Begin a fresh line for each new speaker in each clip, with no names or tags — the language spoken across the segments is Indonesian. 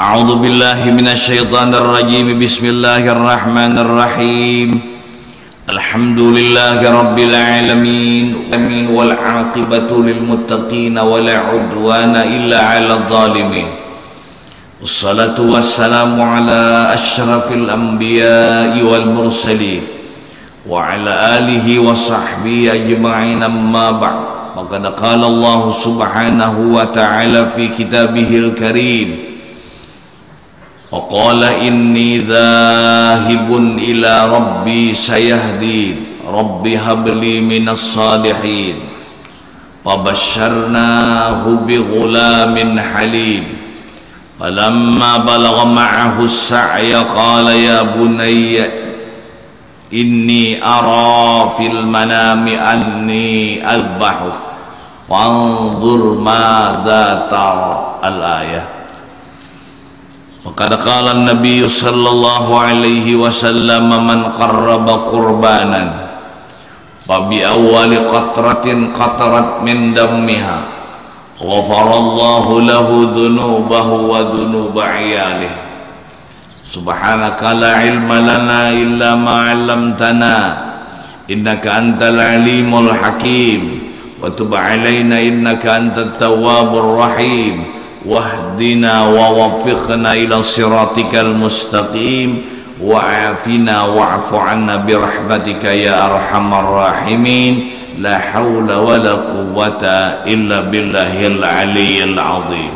أعوذ بالله من الشيطان الرجيم. بسم الله الرحمن الرحيم. الحمد لله رب العالمين. والعاقبة للمتقين ولا عدوان إلا على الظالمين. والصلاة والسلام على أشرف الأنبياء والمرسلين وعلى آله وصحبه أجمعين. أما بعد وقد قال الله سبحانه وتعالى في كتابه الكريم وقال إني ذاهب إلى ربي سيهدين رب هب لي من الصالحين. وبشرناه بغلام حليم. فلما بلغ معه السعي قال يا بني إني أرى في المنام أني أذبحك. فانظر ماذا ترى. الآية. وقد قال النبي صلى الله عليه وسلم من قرب قربانا فبأول قطرة قطرت من دمها غفر الله له ذنوبه وذنوب عياله. سبحانك لا علم لنا إلا ما علمتنا إنك أنت العليم الحكيم. وتب علينا إنك أنت التواب الرحيم. واهدنا ووفقنا إلى صراطك المستقيم وعافنا واعف عنا برحمتك يا أرحم الراحمين لا حول ولا قوة إلا بالله العلي العظيم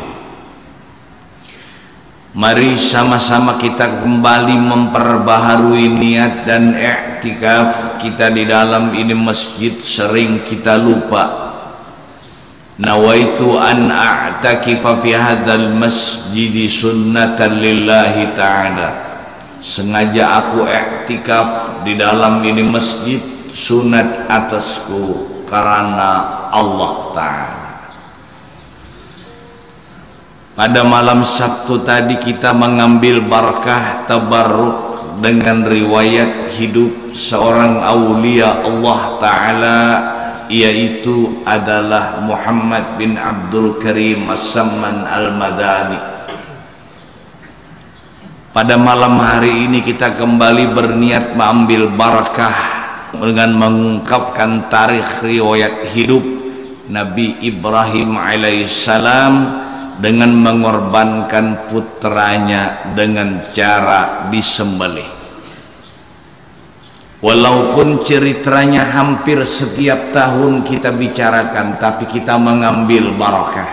Mari sama-sama kita kembali memperbaharui niat dan iktikaf kita di dalam ini masjid sering kita lupa nawaitu an a'takifa fi hadzal masjid sunnatan lillahi ta'ala. Sengaja aku i'tikaf di dalam ini masjid sunat atasku karena Allah taala. Pada malam Sabtu tadi kita mengambil barakah tabarruk dengan riwayat hidup seorang aulia Allah taala yaitu adalah Muhammad bin Abdul Karim As-Samman Al-Madani. Pada malam hari ini kita kembali berniat mengambil barakah dengan mengungkapkan tarikh riwayat hidup Nabi Ibrahim alaihissalam dengan mengorbankan putranya dengan cara disembelih Walaupun ceritanya hampir setiap tahun kita bicarakan tapi kita mengambil barakah.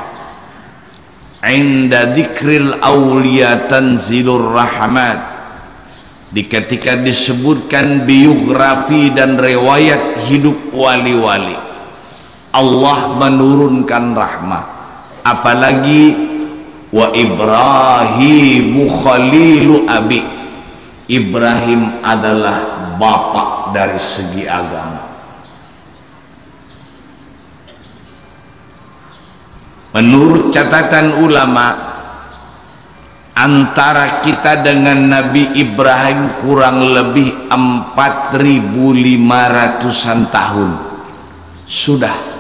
Inda dzikril awliya tanzilur rahmat. Di ketika disebutkan biografi dan riwayat hidup wali-wali. Allah menurunkan rahmat. Apalagi wa Ibrahimu khalilu abi. Ibrahim adalah bapak dari segi agama. Menurut catatan ulama, antara kita dengan Nabi Ibrahim kurang lebih 4.500an tahun. Sudah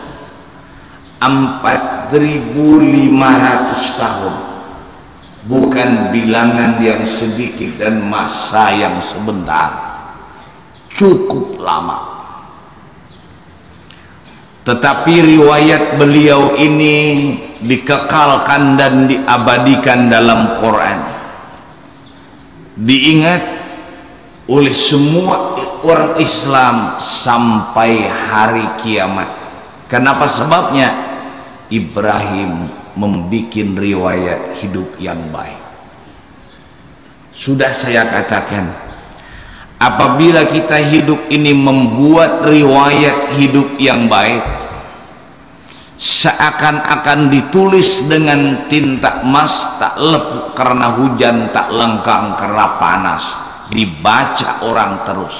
4.500 tahun. Bukan bilangan yang sedikit dan masa yang sebentar cukup lama. Tetapi riwayat beliau ini dikekalkan dan diabadikan dalam Quran. Diingat oleh semua orang Islam sampai hari kiamat. Kenapa sebabnya? Ibrahim membuat riwayat hidup yang baik. Sudah saya katakan, Apabila kita hidup ini membuat riwayat hidup yang baik seakan-akan ditulis dengan tinta emas tak lepuk karena hujan tak lengkang karena panas dibaca orang terus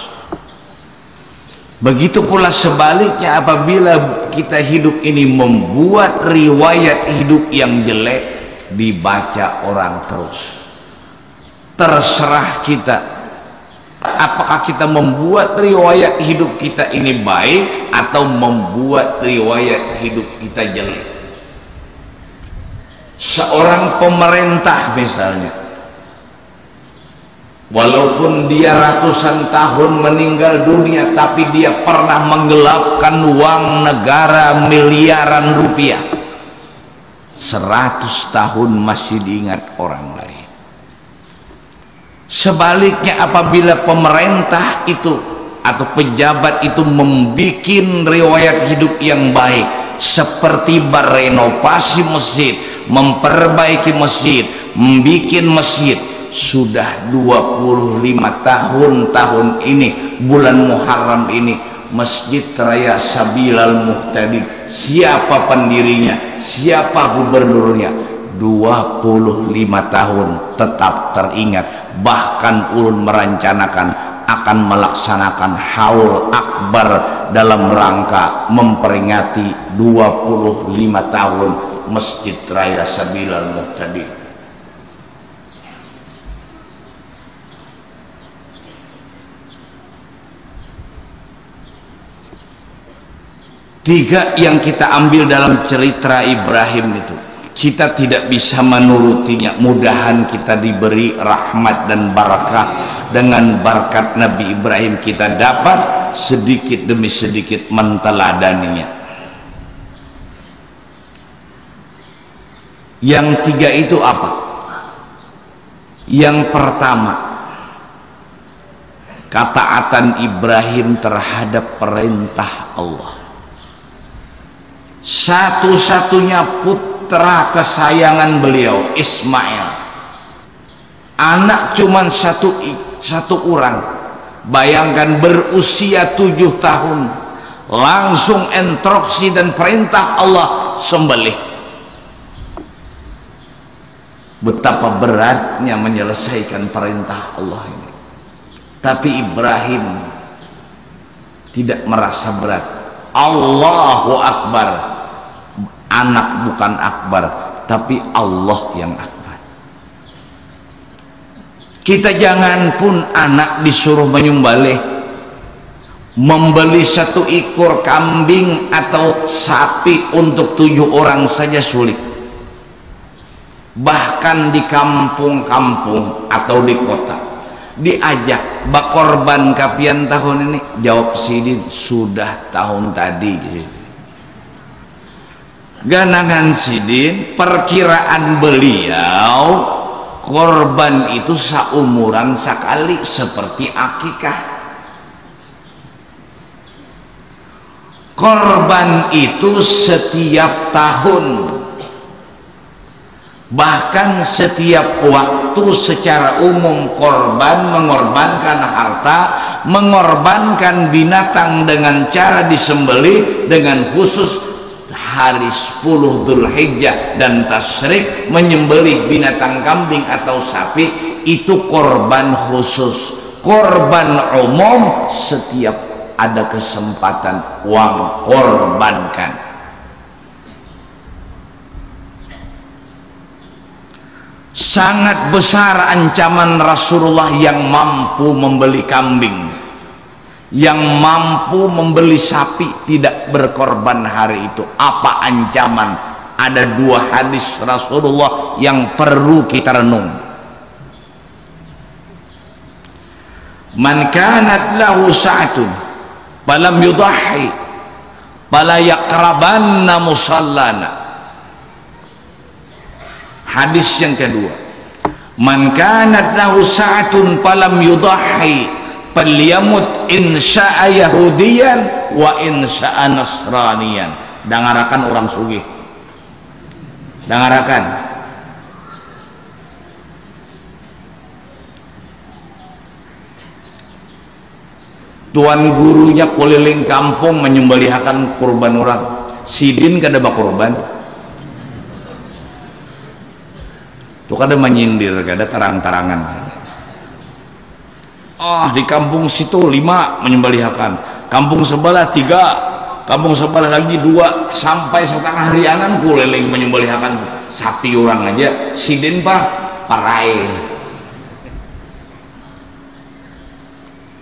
begitu pula sebaliknya apabila kita hidup ini membuat riwayat hidup yang jelek dibaca orang terus. Terserah kita. Apakah kita membuat riwayat hidup kita ini baik atau membuat riwayat hidup kita jelek? Seorang pemerintah misalnya walaupun dia ratusan tahun meninggal dunia tapi dia pernah menggelapkan uang negara miliaran rupiah. Seratus tahun masih diingat orang lain. Sebaliknya apabila pemerintah itu atau pejabat itu membuat riwayat hidup yang baik seperti berenovasi masjid memperbaiki masjid membuat masjid sudah 25 tahun tahun ini bulan Muharram ini Masjid Raya Sabilal Muhtadi. Siapa pendirinya? Siapa gubernurnya? 25 tahun tetap teringat. Bahkan ulun merancanakan akan melaksanakan haul akbar dalam rangka memperingati 25 tahun Masjid Raya Sabilal Muhtadi. Tiga yang kita ambil dalam cerita Ibrahim itu. Kita tidak bisa menurutinya. Mudahan kita diberi rahmat dan barakah. Dengan berkat Nabi Ibrahim kita dapat sedikit demi sedikit menteladaninya. Yang tiga itu apa? Yang pertama kataatan Ibrahim terhadap perintah Allah satu-satunya putra kesayangan beliau Ismail. Anak cuman satu satu orang. Bayangkan berusia tujuh tahun langsung instruksi dan perintah Allah sembelih. Betapa beratnya menyelesaikan perintah Allah ini. Tapi Ibrahim tidak merasa berat. Allahu Akbar anak bukan akbar tapi Allah yang akbar. Kita jangan pun anak disuruh menyumbalih membeli satu ekor kambing atau sapi untuk tujuh orang saja sulit. Bahkan di kampung-kampung atau di kota diajak bakorban kapian tahun ini? Jawab sidin sudah tahun tadi. gitu ganangan sidin perkiraan beliau korban itu seumuran sekali seperti akikah. Korban itu setiap tahun bahkan setiap waktu secara umum korban mengorbankan harta mengorbankan binatang dengan cara disembeli dengan khusus hari 10 Dhul Hijjah dan tasrik menyembelih binatang kambing atau sapi itu korban khusus korban umum. Setiap ada kesempatan uang korbankan. Sangat besar ancaman Rasulullah yang mampu membeli kambing yang mampu membeli sapi tidak berkorban hari itu. Apa ancaman? Ada dua hadis Rasulullah yang perlu kita renung. Man kanat lahu sa'atun falam yudahi fala yaqrabanna musallana. Hadis yang kedua. Man kanat lahu sa'atun falam yudahi Falyamut insya'a Yahudiyan wa insya'a Nasraniyan. Dangarakan orang sugih. Dangarakan. Tuan gurunya keliling kampung menyembelihkan kurban orang. Sidin kada kurban. Itu kada menyindir, kada terang-terangan. Ah di kampung situ lima menyembelihkan. Kampung sebelah tiga. Kampung sebelah lagi dua. Sampai setengah harianan kuliling menyembelihkan sapi orang aja. Sidin pak parai.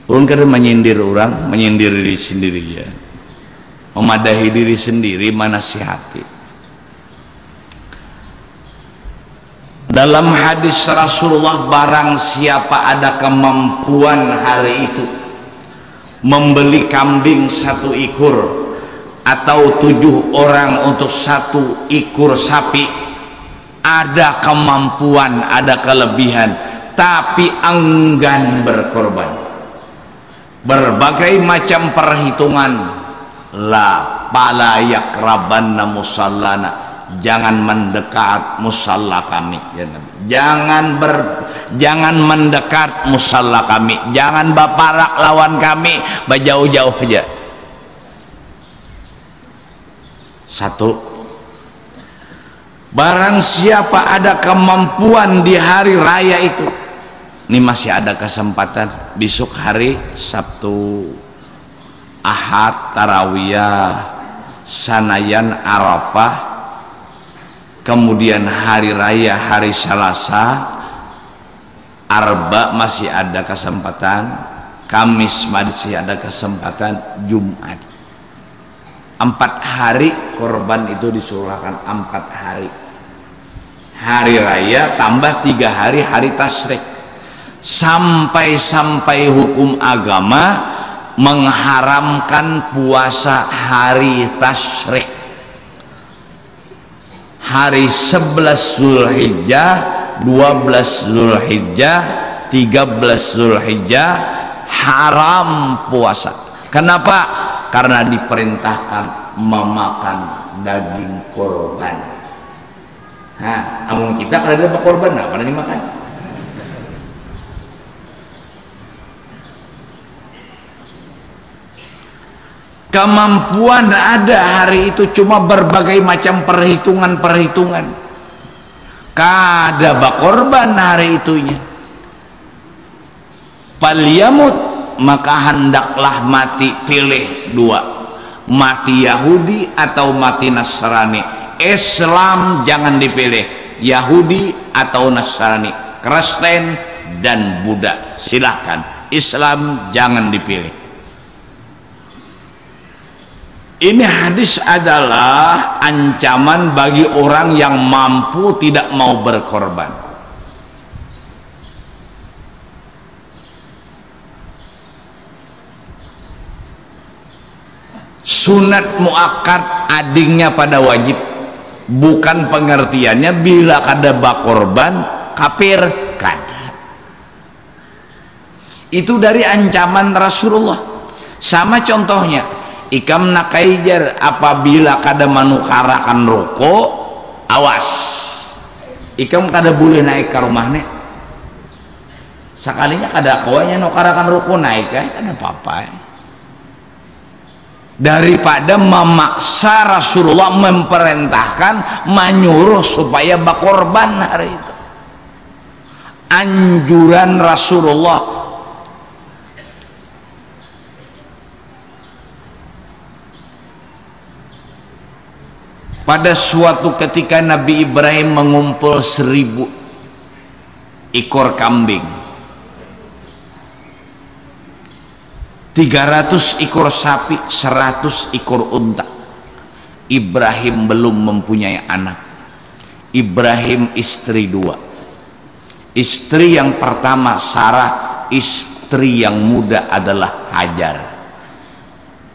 Ulun kadang menyindir orang, menyindir diri sendiri ya. Memadahi diri sendiri, mana dalam hadis Rasulullah barang siapa ada kemampuan hari itu membeli kambing satu ekor atau tujuh orang untuk satu ekor sapi ada kemampuan ada kelebihan tapi enggan berkorban. Berbagai macam perhitungan. La pala yakrabanna musallana jangan mendekat musalla kami ya jangan ber jangan mendekat musalla kami jangan baparak lawan kami berjauh-jauh aja. Satu. Barang siapa ada kemampuan di hari raya itu ini masih ada kesempatan besok hari Sabtu Ahad Tarawiyah Sanayan Arafah kemudian hari raya hari Selasa Arba masih ada kesempatan Kamis masih ada kesempatan Jumat. Empat hari korban itu disurahkan empat hari. Hari raya tambah tiga hari hari tasrik. Sampai-sampai hukum agama mengharamkan puasa hari tasrik hari 11 Zulhijjah 12 Zulhijjah 13 Zulhijjah haram puasa. Kenapa? karena diperintahkan memakan daging korban. Nah, namun kita kalau ada korban apa pernah dimakan Kemampuan ada hari itu cuma berbagai macam perhitungan-perhitungan. Kada bakorban hari itunya. Palyamut maka hendaklah mati pilih dua. Mati Yahudi atau mati Nasrani. Islam jangan dipilih. Yahudi atau Nasrani. Kristen dan Buddha. Silahkan. Islam jangan dipilih. Ini hadis adalah ancaman bagi orang yang mampu tidak mau berkorban. Sunat muakkad adingnya pada wajib. Bukan pengertiannya bila ada bakorban kafir kan. Itu dari ancaman Rasulullah. Sama contohnya ikam nakaijar apabila kada manukarakan rokok awas. Ikam kada boleh naik ke rumahnya sekalinya kada kawanya nukarakan rokok naik eh kada apa-apa eh. daripada memaksa Rasulullah memperintahkan menyuruh supaya bakorban hari itu. Anjuran Rasulullah Pada suatu ketika Nabi Ibrahim mengumpul seribu ekor kambing. 300 ekor sapi, 100 ekor unta. Ibrahim belum mempunyai anak. Ibrahim istri dua. Istri yang pertama Sarah, istri yang muda adalah Hajar.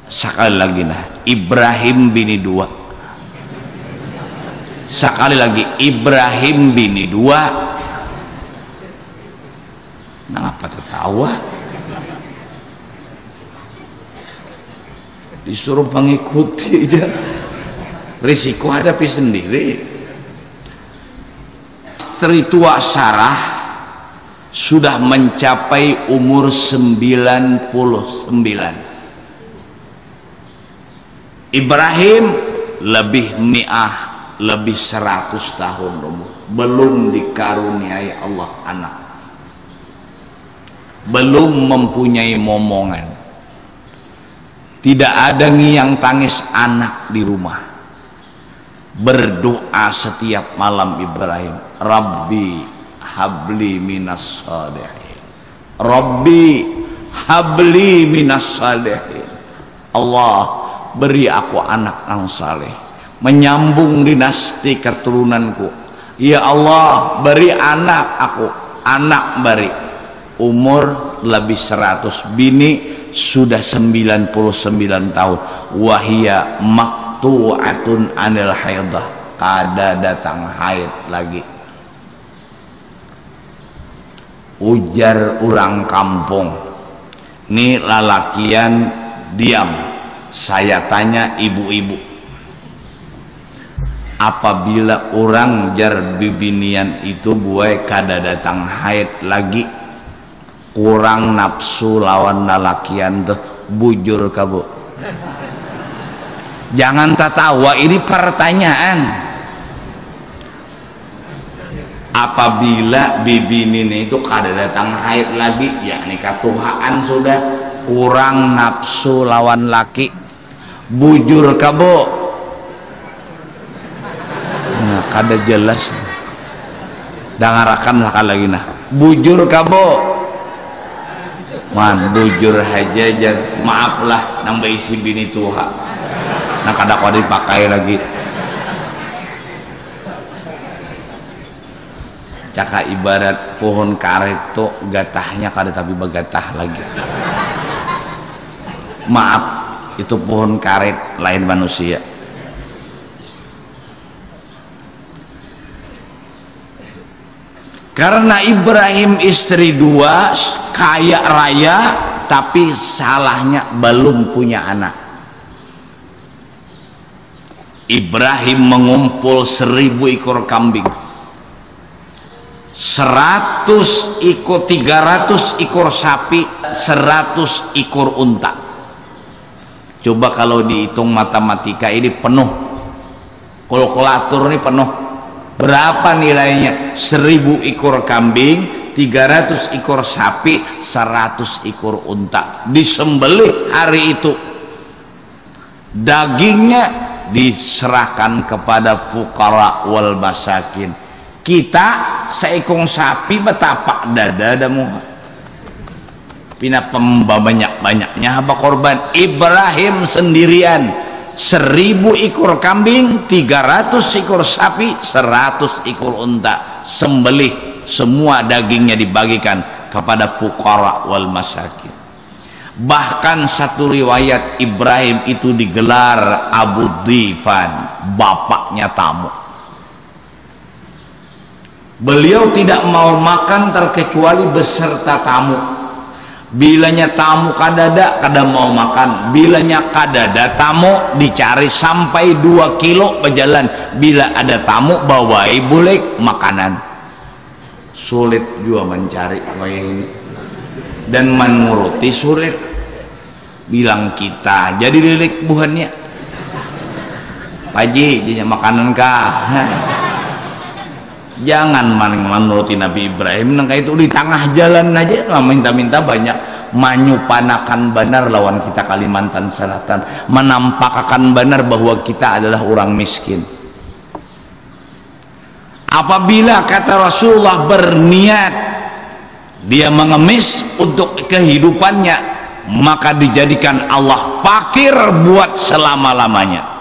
Sekali lagi nah, Ibrahim bini dua sekali lagi Ibrahim bini dua. Kenapa tertawa? Disuruh mengikuti aja. Risiko hadapi sendiri. Istri tua Sarah sudah mencapai umur 99 Ibrahim lebih mi'ah lebih seratus tahun belum dikaruniai Allah anak. Belum mempunyai momongan. Tidak ada yang tangis anak di rumah. Berdoa setiap malam Ibrahim. Rabbi habli minas salihin. Rabbi habli minas salihin. Allah beri aku anak yang saleh menyambung dinasti keturunanku. Ya Allah beri anak aku. Anak beri. Umur lebih 100 bini sudah 99 tahun. Wahia maktu'atun anil haidah. Kada datang haid lagi. Ujar orang kampung. Ini lalakian diam. Saya tanya ibu-ibu apabila orang jar bibinian itu buai kada datang haid lagi kurang nafsu lawan lalakian tuh bujur kabu. Jangan tertawa ini pertanyaan. Apabila bibi nini itu kada datang haid lagi yakni katuhaan sudah kurang nafsu lawan laki bujur kabo nah, kada jelas. Dangarakan lah lagi nah bujur kabo. Man bujur hajajar maaflah nambah isi bini tuha. Nah kada kau dipakai lagi. Caka ibarat pohon karet tuh gatahnya kada tapi begatah lagi. Maaf itu pohon karet lain manusia karena Ibrahim istri dua kaya raya tapi salahnya belum punya anak. Ibrahim mengumpul seribu ekor kambing. Seratus ikut tiga ratus ekor sapi seratus ekor unta. Coba kalau dihitung matematika ini penuh. Kalkulator ini penuh berapa nilainya? Seribu ekor kambing tiga ratus ekor sapi seratus ekor unta. Disembelih hari itu. Dagingnya diserahkan kepada fukara wal masakin. Kita seekor sapi betapa dada damu pina pemba banyak-banyaknya apa korban? Ibrahim sendirian seribu ekor kambing tiga ratus ekor sapi seratus ekor unta. Sembelih. Semua dagingnya dibagikan kepada pukara wal masakin bahkan satu riwayat Ibrahim itu digelar Abu Difan bapaknya tamu. Beliau tidak mau makan terkecuali beserta tamu. Bilanya tamu kadada, kada mau makan. Bilanya kadada tamu dicari sampai dua kilo berjalan. Bila ada tamu bawai boleh makanan. Sulit juga mencari ini. Dan menuruti sulit. Bilang kita jadi lilik buhannya. Paji, dia makanan kah? jangan maning menuruti Nabi Ibrahim. Nangka itu di tengah jalan aja. Lah minta-minta banyak. Manyupanakan benar lawan kita Kalimantan Selatan. Menampakkan benar bahwa kita adalah orang miskin. Apabila kata Rasulullah berniat dia mengemis untuk kehidupannya maka dijadikan Allah fakir buat selama-lamanya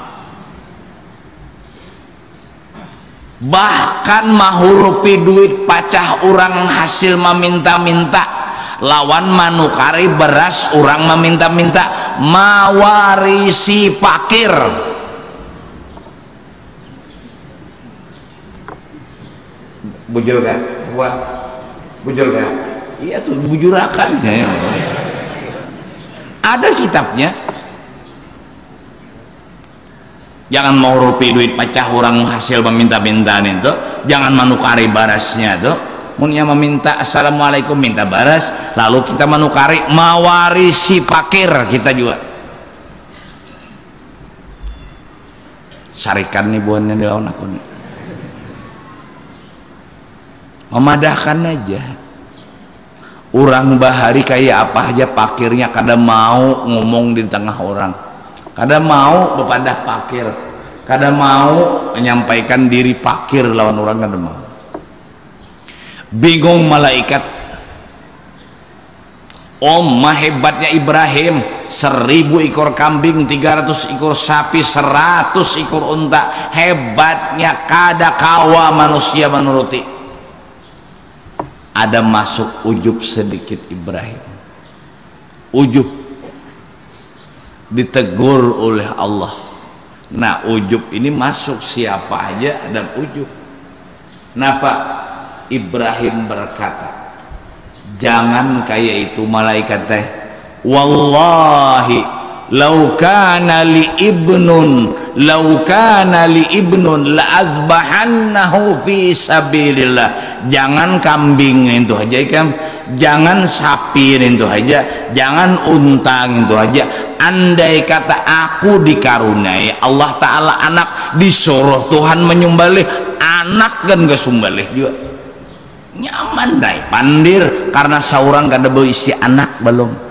bahkan mahurupi duit pacah orang hasil meminta-minta. Lawan manukari beras orang meminta-minta. Mawarisi pakir bujur kan buat bujur kan iya tuh bujurakan. Ada kitabnya jangan mau rupi duit pecah orang hasil meminta-minta itu jangan menukari barasnya tuh. Punya meminta assalamualaikum minta baras. Lalu kita menukari mawarisi pakir kita juga. Sarikan nih buahnya di lawan aku nih. Memadahkan aja. Orang bahari kayak apa aja pakirnya kadang mau ngomong di tengah orang kada mau bepadah pakir. Kada mau menyampaikan diri pakir lawan orang kada mau. Bingung malaikat. Om hebatnya Ibrahim. Seribu ekor kambing 300 ekor sapi 100 ekor unta. Hebatnya kada kawa manusia menuruti. Ada masuk ujub sedikit Ibrahim. Ujub ditegur oleh Allah. Nah ujub ini masuk siapa aja dan ujub. Napa Ibrahim berkata jangan kayak itu malaikat teh. Wallahi lau kana li ibnun lau kana li ibnun la azbahannahu fi sabilillah. Jangan kambing itu aja kan jangan sapi itu aja. Jangan untang itu aja. Andai kata aku dikaruniai Allah taala anak disuruh Tuhan menyembelih anak kan gak sumbalih juga. Nyaman dai pandir karena seorang kada berisi anak belum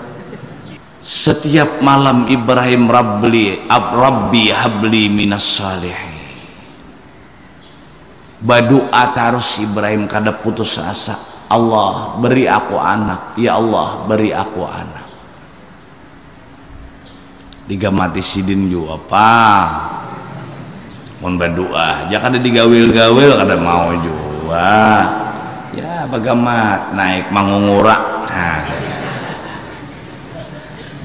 setiap malam Ibrahim Rabli Rabbi habli minas salihin. Berdoa terus Ibrahim kada putus asa. Allah beri aku anak. Ya Allah beri aku anak. Tiga mati sidin juga apa? Mun berdoa. Jangan ada digawil-gawil kada mau juga. Ya bagamat? Naik mangungura. Nah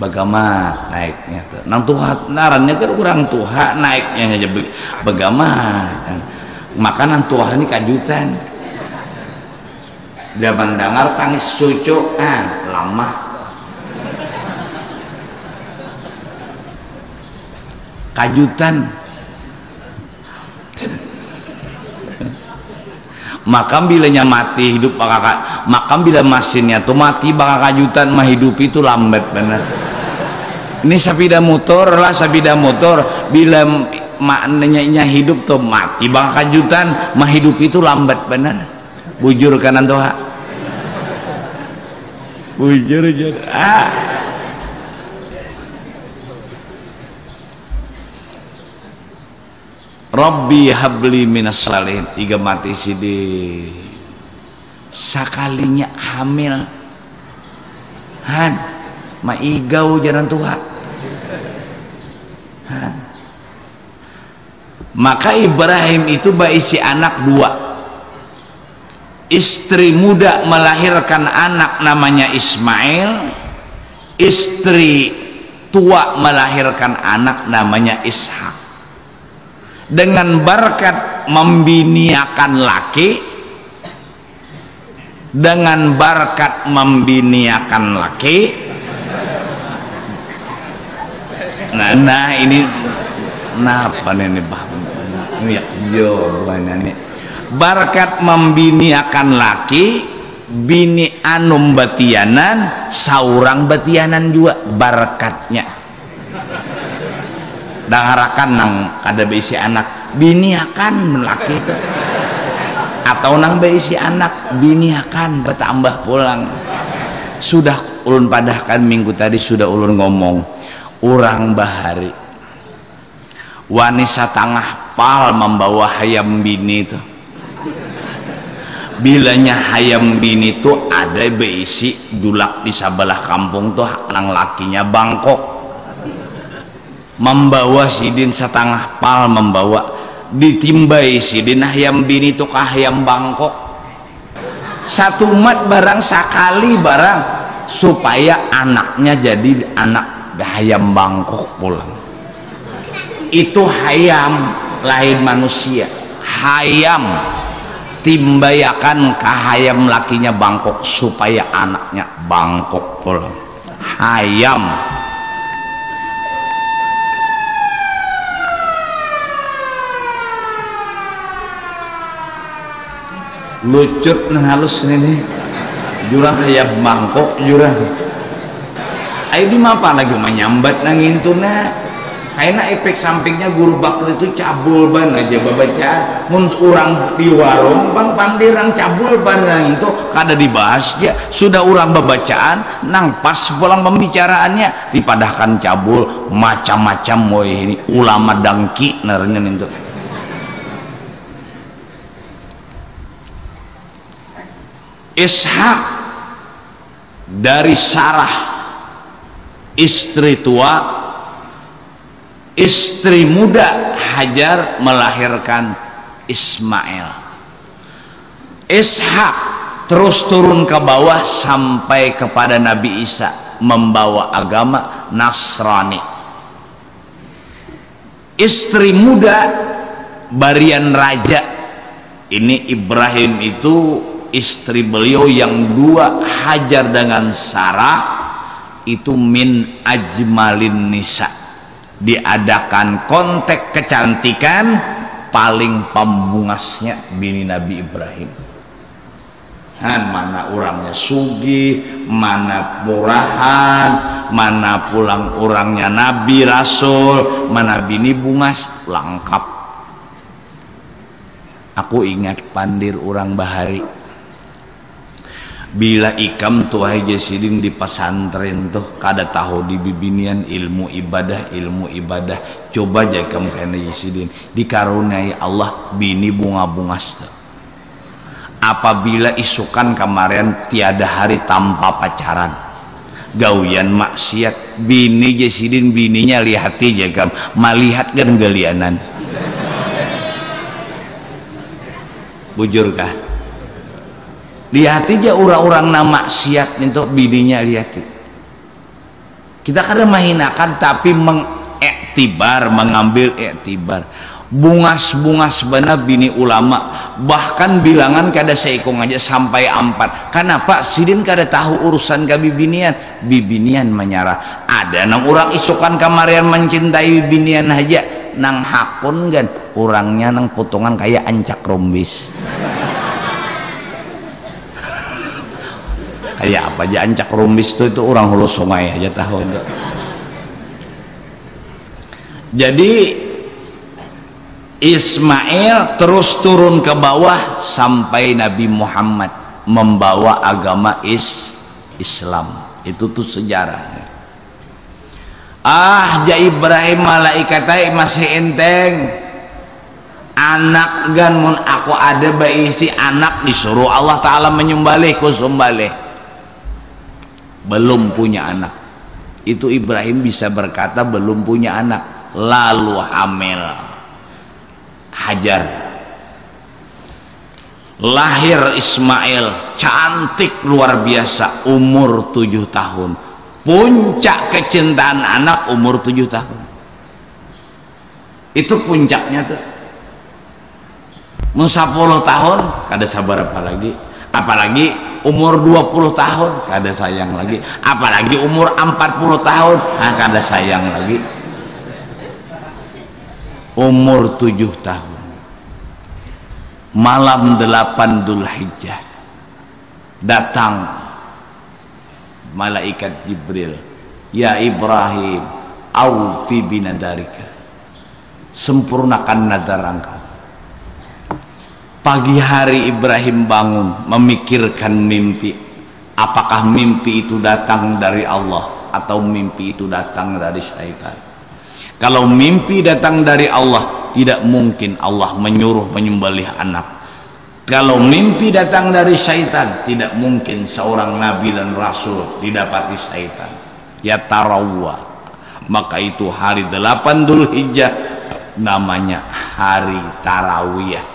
bagamat naiknya tuh. Nang tuha narannya kan kurang tuha naiknya aja bagamat makanan tuha ini kajutan. Dia mendengar tangis cucu ah lama. Kajutan. Maka bilanya mati hidup bakal maka bila mesinnya tuh mati bakal kajutan mah hidup itu lambat benar ini sapida motor lah sapida motor. Bila maknanya hidup tuh mati bakal kajutan mah hidup itu lambat benar bujur kanan doa bujur bujur. Ah. Rabbi habli minas salihin. Tiga mati sidi. Sakalinya hamil. Han maigau jalan tua maka Ibrahim itu baisi anak dua. Istri muda melahirkan anak namanya Ismail. Istri tua melahirkan anak namanya Ishak. Dengan berkat membiniakan laki dengan berkat membiniakan laki nah, nah ini kenapa ini bah ya jawabannya berkat membiniakan laki bini anum batianan saurang batianan juga berkatnya dangarakan nang ada beisi anak. Bini akan laki itu. Atau nang beisi anak bini akan bertambah pulang. Sudah ulun padahkan minggu tadi sudah ulun ngomong orang bahari. Wanita tengah pal membawa hayam bini itu bilanya hayam bini itu ada beisi dulak di sebelah kampung tuh nang lakinya Bangkok. Membawa sidin setengah pal membawa ditimbai sidin ayam bini itu ayam bangkok. Satu mat barang sekali barang supaya anaknya jadi anak ayam bangkok pulang. Itu hayam lain manusia. Hayam timbayakan ke hayam lakinya bangkok supaya anaknya bangkok pulang. Hayam. Lucut halus ini jurang kayak mangkok jurang ayo di apa lagi? Menyambat nangin tuna kayaknya efek sampingnya guru bakal itu cabul ban aja baca mun orang di warung bang pandirang cabul ban nang itu. Kada dibahas ya sudah orang babacaan nang pas pulang pembicaraannya dipadahkan cabul. Macam-macam mau ini ulama dangki narnya itu. Ishak dari Sarah istri tua istri muda Hajar melahirkan Ismail. Ishak terus turun ke bawah sampai kepada Nabi Isa membawa agama Nasrani. Istri muda barian raja. Ini Ibrahim itu istri beliau yang dua Hajar dengan Sarah itu min ajmalin nisa. Diadakan kontek kecantikan paling pembungasnya bini Nabi Ibrahim. Kan mana orangnya sugi mana murahan mana pulang orangnya Nabi Rasul mana bini bungas lengkap. Aku ingat pandir orang bahari bila ikam tuh aja di pesantren tuh kada tahu di bibinian ilmu ibadah ilmu ibadah. Coba aja kamu kena sidin. Dikaruniai Allah bini bunga-bunga apabila isukan kemarin tiada hari tanpa pacaran. Gawian maksiat. Bini jesidin bininya lihati jagam malihat kan galianan bujurkah lihat aja orang-orang nama siat itu bidinya lihat kita kadang menghinakan tapi mengektibar mengambil ektibar bungas-bungas benar bini ulama. Bahkan bilangan kada seikung aja sampai empat kenapa? Sidin kada tahu urusan ke bibinian. Bibinian menyarah ada nang orang isukan kamarian mencintai bibinian aja nang hakun kan orangnya nang potongan kayak ancak rombis kayak apa aja ancak rumis itu itu orang hulu sungai aja tahu. Itu jadi Ismail terus turun ke bawah sampai Nabi Muhammad membawa agama is Islam. Itu tuh sejarahnya ah ja Ibrahim malaikat masih enteng. Anak gan mun aku ada bayi si anak disuruh Allah Ta'ala menyembelih ku belum punya anak. Itu Ibrahim bisa berkata belum punya anak. Lalu hamil. Hajar. Lahir Ismail. Cantik luar biasa. Umur tujuh tahun. Puncak kecintaan anak umur tujuh tahun. Itu puncaknya tuh. Musa puluh tahun kada sabar apa lagi apalagi umur 20 tahun kada sayang lagi. Apalagi umur 40 tahun nah, kada sayang lagi. Umur 7 tahun. Malam 8 Dhul Hijjah datang malaikat Jibril. Ya Ibrahim awfi binadarika sempurnakan nadar engkau Pagi hari Ibrahim bangun memikirkan mimpi. Apakah mimpi itu datang dari Allah atau mimpi itu datang dari syaitan? Kalau mimpi datang dari Allah, tidak mungkin Allah menyuruh menyembelih anak. Kalau mimpi datang dari syaitan, tidak mungkin seorang nabi dan rasul didapati syaitan. Ya tarawwa. Maka itu hari 8 Dhul Hijjah namanya hari tarawiyah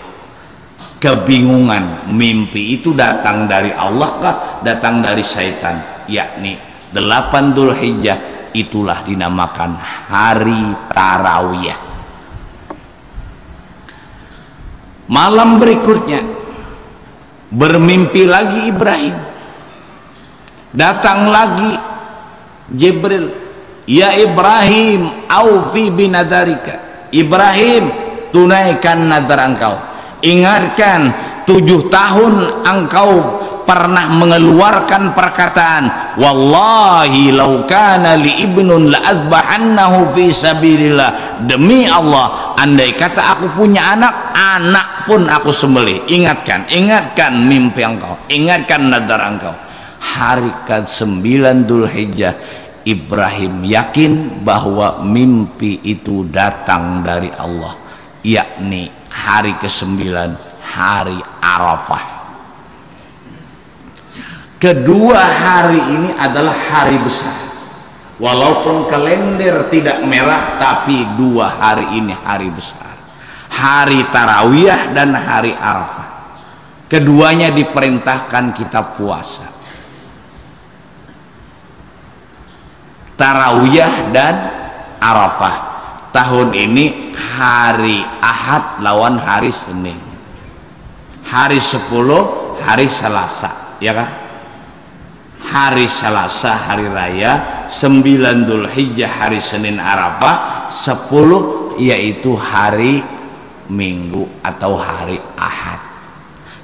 kebingungan. Mimpi itu datang dari Allah kah? Datang dari syaitan. Yakni delapan Dhul Hijjah itulah dinamakan hari tarawiyah. Malam berikutnya bermimpi lagi Ibrahim. Datang lagi Jibril. Ya Ibrahim aufi binadarika Ibrahim tunaikan nadar engkau ingatkan tujuh tahun engkau pernah mengeluarkan perkataan wallahi law kana li ibnun la azbahannahu fi sabilillah. Demi Allah andai kata aku punya anak anak pun aku sembelih. Ingatkan ingatkan mimpi engkau ingatkan nadar engkau. Hari ke-9 Dzulhijjah Ibrahim yakin bahwa mimpi itu datang dari Allah yakni hari ke-9 hari Arafah. Kedua hari ini adalah hari besar. Walaupun kalender tidak merah tapi dua hari ini hari besar. Hari tarawiyah dan hari arafah. Keduanya diperintahkan kita puasa. Tarawiyah dan arafah tahun ini hari ahad lawan hari senin. Hari sepuluh hari selasa ya kan? Hari selasa hari raya sembilan Dhul Hijjah hari Senin Arafah sepuluh yaitu hari minggu atau hari ahad.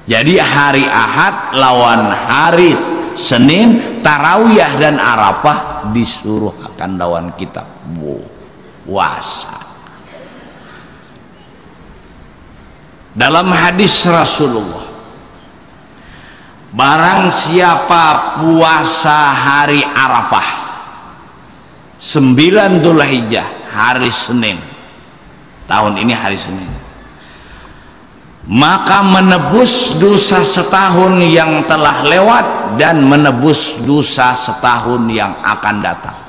Jadi hari Ahad lawan hari Senin, Tarawiyah dan Arafah disuruh akan lawan kita puasa. Dalam hadis Rasulullah Barang siapa puasa hari Arafah Sembilan Dhul Hijjah Hari Senin Tahun ini hari Senin maka menebus dosa setahun yang telah lewat dan menebus dosa setahun yang akan datang.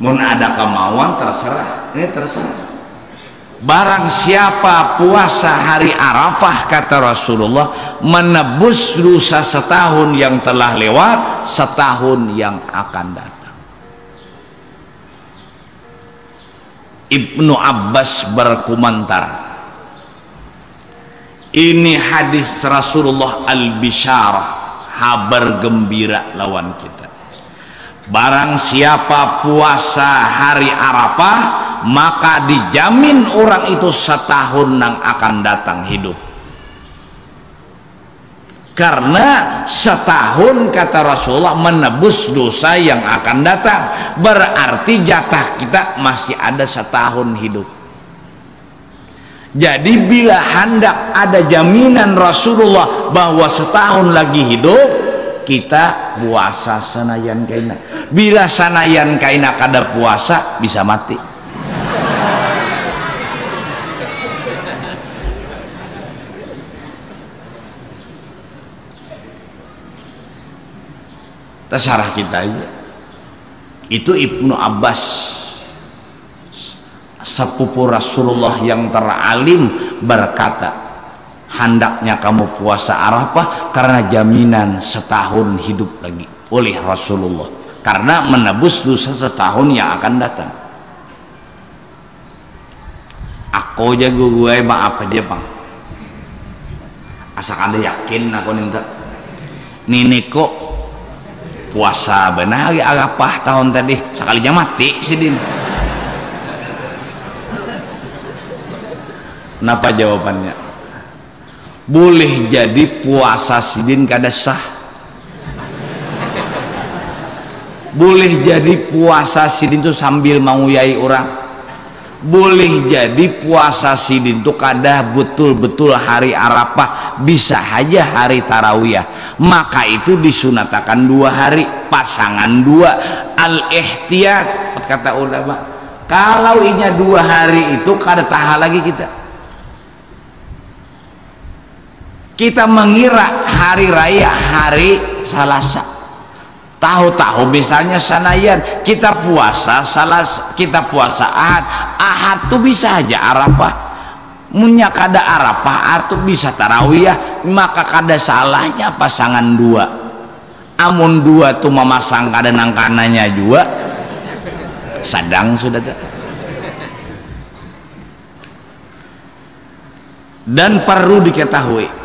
Mun ada kemauan terserah, ini terserah. Barang siapa puasa hari Arafah kata Rasulullah menebus dosa setahun yang telah lewat, setahun yang akan datang. Ibnu Abbas berkomentar ini hadis Rasulullah al-Bisharah habar gembira lawan kita barang siapa puasa hari Arafah maka dijamin orang itu setahun yang akan datang hidup. Karena setahun kata Rasulullah menebus dosa yang akan datang. Berarti jatah kita masih ada setahun hidup. Jadi bila hendak ada jaminan Rasulullah bahwa setahun lagi hidup kita puasa senayan kaina. Bila senayan kaina kada puasa bisa mati. Terserah kita aja. Itu Ibnu Abbas. Sepupu Rasulullah yang teralim berkata hendaknya kamu puasa Arafah karena jaminan setahun hidup lagi oleh Rasulullah. Karena menebus dosa setahun yang akan datang. Aku jago gue maaf aja bang. Asal anda yakin aku minta. Kok puasa benar ya agapah tahun tadi? Sekalinya mati sidin kenapa jawabannya boleh jadi puasa sidin kada sah. Boleh jadi puasa sidin itu sambil menguyai orang. Boleh jadi puasa sidin itu kada betul-betul hari Arafah. Bisa saja hari Tarawiyah. Maka itu disunatakan dua hari pasangan dua. Al-ihtiyat kata ulama kalau inya dua hari itu kada tahan lagi kita kita mengira hari raya hari Salasa tahu-tahu misalnya sanayan kita puasa salah kita puasa ahad. Ahad tuh bisa aja arafah. Munya kada arafah atau bisa tarawiyah. Maka kada salahnya pasangan dua. Amun dua tuh memasang kada nangkananya juga. Sadang sudah tuh. Dan perlu diketahui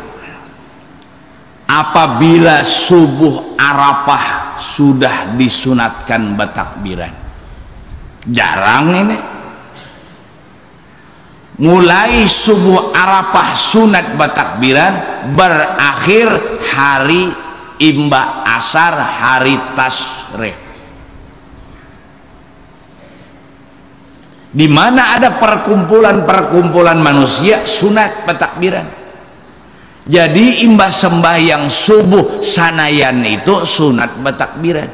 apabila subuh arafah sudah disunatkan bertakbiran. Jarang ini. Mulai subuh arafah sunat bertakbiran berakhir hari imba asar hari tasreh di mana ada perkumpulan-perkumpulan manusia sunat bertakbiran jadi imbas sembahyang subuh sanayan itu sunat bertakbiran.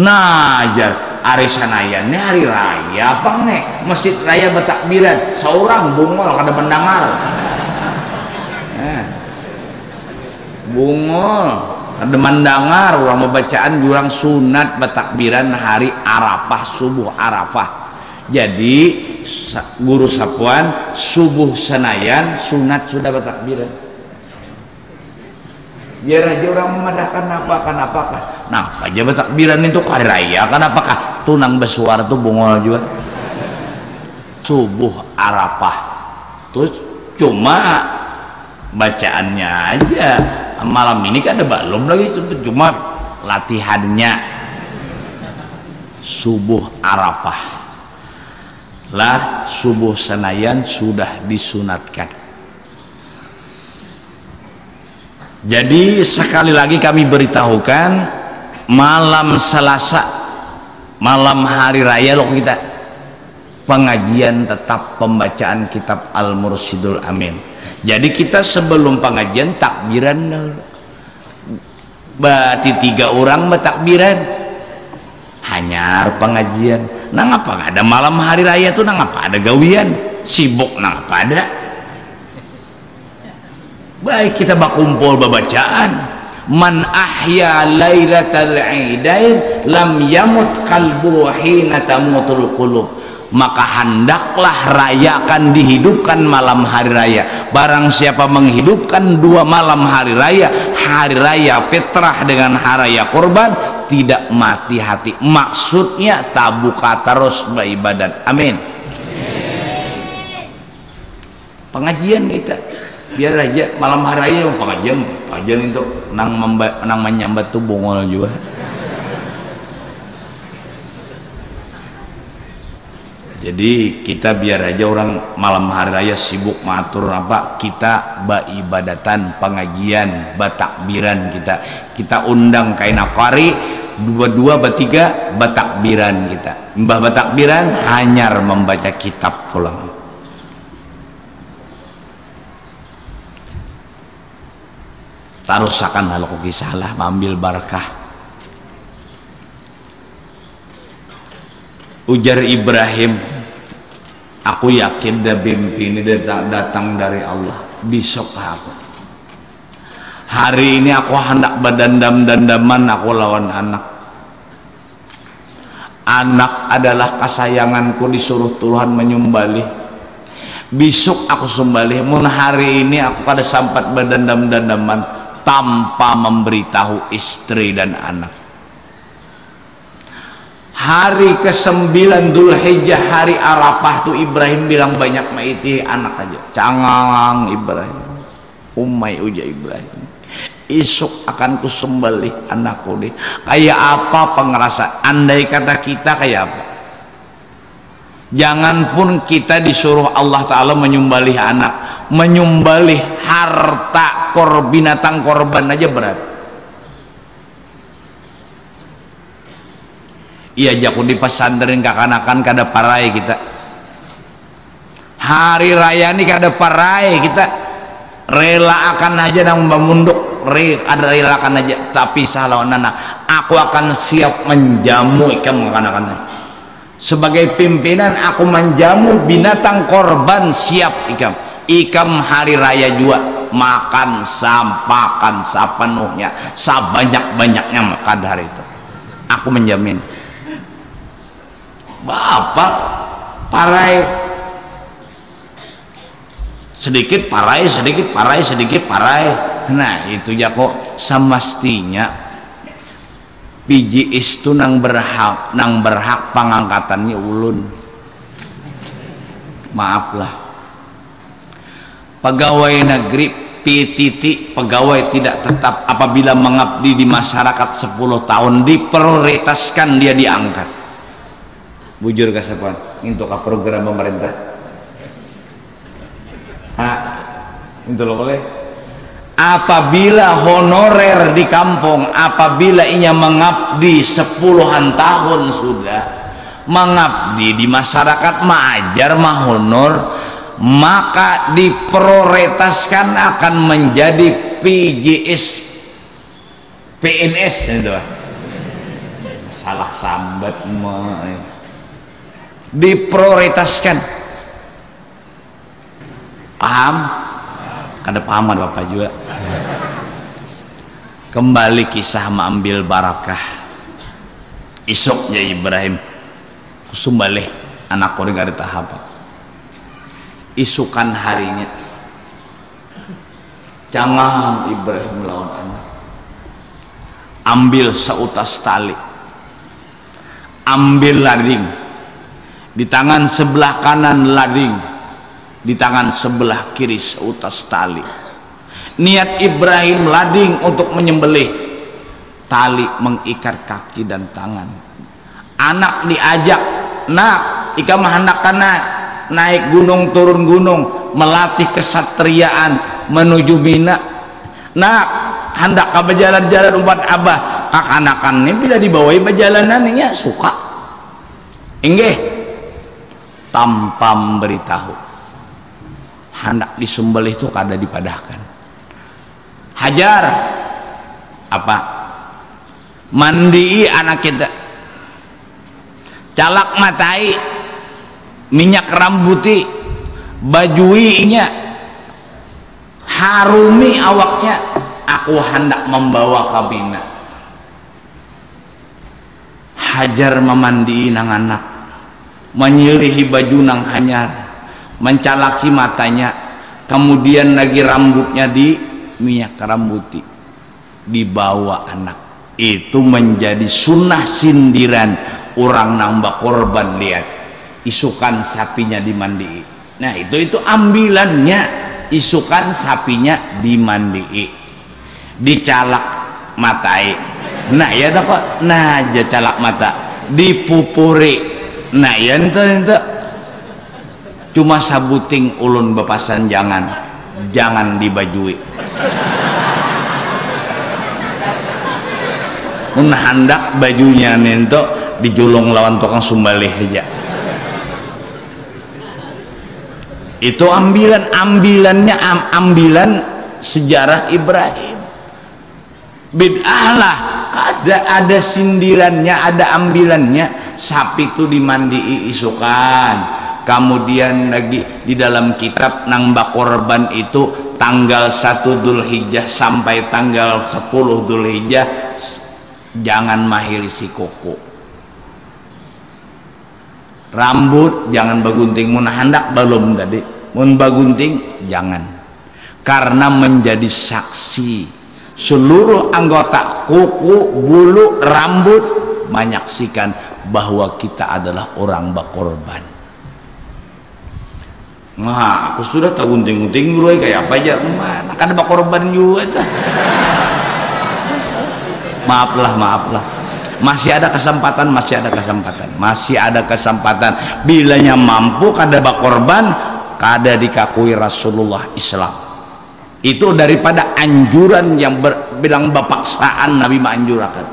Nah, jar hari sanayannya hari raya apa nih? Masjid raya bertakbiran. Seorang bungol kada mendengar. Nah. bungol ada mandangar orang membacaan jurang sunat betakbiran hari Arafah subuh Arafah jadi guru sapuan subuh senayan sunat sudah betakbiran biar aja orang memadahkan apa kan nah aja betakbiran itu hari raya kan apakah? Tunang bersuara tuh bungol juga. Subuh Arafah. Terus cuma bacaannya aja. Malam ini kan ada belum lagi cuma latihannya. Subuh Arafah. Lah subuh Senayan sudah disunatkan jadi sekali lagi kami beritahukan malam Selasa malam hari raya loh kita pengajian tetap pembacaan kitab Al-Mursidul Amin. Jadi kita sebelum pengajian takbiran berarti tiga orang bertakbiran. Hanya pengajian. Nah apa ada malam hari raya tuh nah apa ada gawian? Sibuk nah apa ada baik kita bakumpul bacaan man ahya lailatal idain lam yamut qalbu hina tamutul qulub. Maka hendaklah rayakan dihidupkan malam hari raya. Barang siapa menghidupkan dua malam hari raya hari raya fitrah dengan hari raya korban tidak mati hati. Maksudnya tak buka terus beribadat. Amin. Pengajian kita biar aja malam hari raya pengajian pengajian itu nang, nang menyambat tuh bongol juga. Jadi kita biar aja orang malam hari raya sibuk matur apa kita ibadatan pengajian batakbiran kita. Kita undang kain akari dua-dua bertiga batakbiran kita. Mbah batakbiran hanyar membaca kitab pulang tarusakan hal salah ambil barakah ujar Ibrahim Aku yakin dah mimpi ini datang dari Allah. Besok aku. Hari ini aku hendak berdendam-dendaman aku lawan anak. Anak adalah kesayanganku disuruh Tuhan menyumbali. Besok aku sembali. Mun hari ini aku kada sempat berdendam-dendaman tanpa memberitahu istri dan anak. Hari ke-9 Dhul Hijjah hari Arafah tuh Ibrahim bilang banyak maiti anak aja. Cangang Ibrahim. Umay uja Ibrahim. Isuk akan ku sembelih anakku deh. Kayak apa pengerasa? Andai kata kita kayak apa jangan pun kita disuruh Allah Ta'ala menyembelih anak. Menyembelih harta kor binatang korban aja berat. Iya jaku di pesantren kakanakan kada parai kita. Hari raya ini kada parai kita. Rela akan aja nang memunduk. Ada rela akan aja. Tapi salah nana aku akan siap menjamu ikan kakanakan sebagai pimpinan aku menjamu binatang korban siap ikam. Ikam hari raya juga makan sampakan sepenuhnya sebanyak-banyaknya makan hari itu. Aku menjamin. Bapak parai. Sedikit parai sedikit parai sedikit parai. Nah itu ya kok semestinya piji itu nang berhak nang berhak pengangkatannya ulun. Maaflah. Pegawai negeri PTT pegawai tidak tetap apabila mengabdi di masyarakat 10 tahun diprioritaskan dia diangkat. Bujur ke siapa? Untuk program pemerintah. Ah itu loh boleh apabila honorer di kampung apabila ia mengabdi sepuluhan tahun sudah mengabdi di masyarakat majar mahonor maka diprioritaskan akan menjadi PJS PNS itu. Salah sambat mah. Diprioritaskan. Paham kada paham ada bapak juga. Kembali kisah mengambil barakah. Isoknya Ibrahim. Kusumbaleh anak orang gak tahap. Isukan harinya. Jangan Ibrahim lawan anak. Ambil seutas tali. Ambil lading. Di tangan sebelah kanan lading di tangan sebelah kiri seutas tali. Niat Ibrahim lading untuk menyembelih. Tali mengikat kaki dan tangan. Anak diajak nak ika hendak naik naik gunung turun gunung melatih kesatriaan menuju Mina. Nak hendak ke berjalan-jalan umat abah kakanakan ini bila dibawai berjalanan ini ya suka. Inggih. Tanpa memberitahu hendak disembelih itu kada dipadahkan. Hajar. Apa? Mandi anak kita. Calak matai. Minyak rambuti. Bajuinya. Harumi awaknya. Aku hendak membawa kabina hajar memandi nang anak. Menyilihi baju nang hanyar mencalaki matanya. Kemudian lagi rambutnya di minyak rambuti dibawa anak. Itu menjadi sunnah sindiran. Orang nambah korban lihat. Isukan sapinya dimandi nah itu itu ambilannya. Isukan sapinya dimandi dicalak matai. Nah ya kok? Nah aja calak mata. Dipupuri. Nah ya ente ente cuma sabuting ulun bepasan jangan jangan dibajui. Mun hendak bajunya nento dijulung lawan tukang sumbalih aja. Itu ambilan ambilannya ambilan sejarah Ibrahim. Bid'ah ada ada sindirannya ada ambilannya. Sapi itu dimandi isukan kemudian lagi di dalam kitab nang korban itu tanggal 1 Hijjah sampai tanggal 10 Hijjah jangan mahiri si koko. Rambut jangan bagunting mun hendak belum tadi. Mun bagunting jangan. Karena menjadi saksi seluruh anggota kuku, bulu, rambut menyaksikan bahwa kita adalah orang berkorban. Nah, aku sudah tahu gunting-gunting dulu kayak apa aja. Mana kan berkorban juga. Maaflah, maaflah. Masih ada kesempatan, masih ada kesempatan, masih ada kesempatan. Bilanya mampu kada berkorban, kada dikakui Rasulullah Islam itu daripada anjuran yang bilang bapak saan Nabi menganjurkan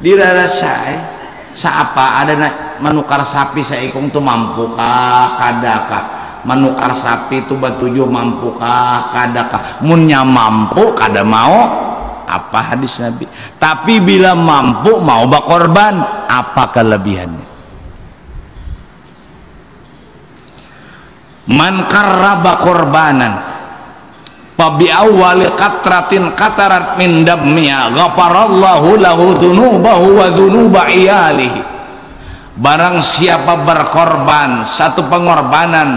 dirara saya siapa ada menukar sapi seikung itu mampukah kadakah menukar sapi itu batujuh mampukah kadakah munnya mampu kada mau apa hadis Nabi? Tapi bila mampu mau berkorban apa kelebihannya? Man karraba korbanan Fabi awwali qatratin qatarat min dammiya ghafarallahu lahu dhunubahu wa dhunuba iyalihi. Barang siapa berkorban satu pengorbanan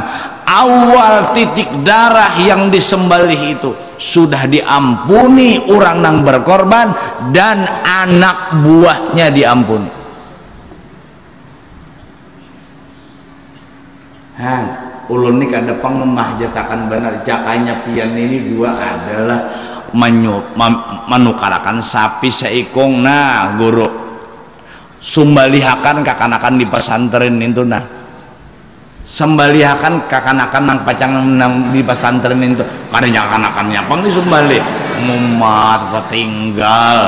awal titik darah yang disembelih itu sudah diampuni orang yang berkorban dan anak buahnya diampuni. Ha, ulun ini kada pengembah jatakan benar. Jakanya pian ini dua adalah menukarakan sapi seikung. Nah guru sumbalihakan kakanakan di pesantren itu nah sembalihakan kakanakan nang pacang nang di pesantren itu. Karena kakanakannya pang di sumbali mumat tinggal.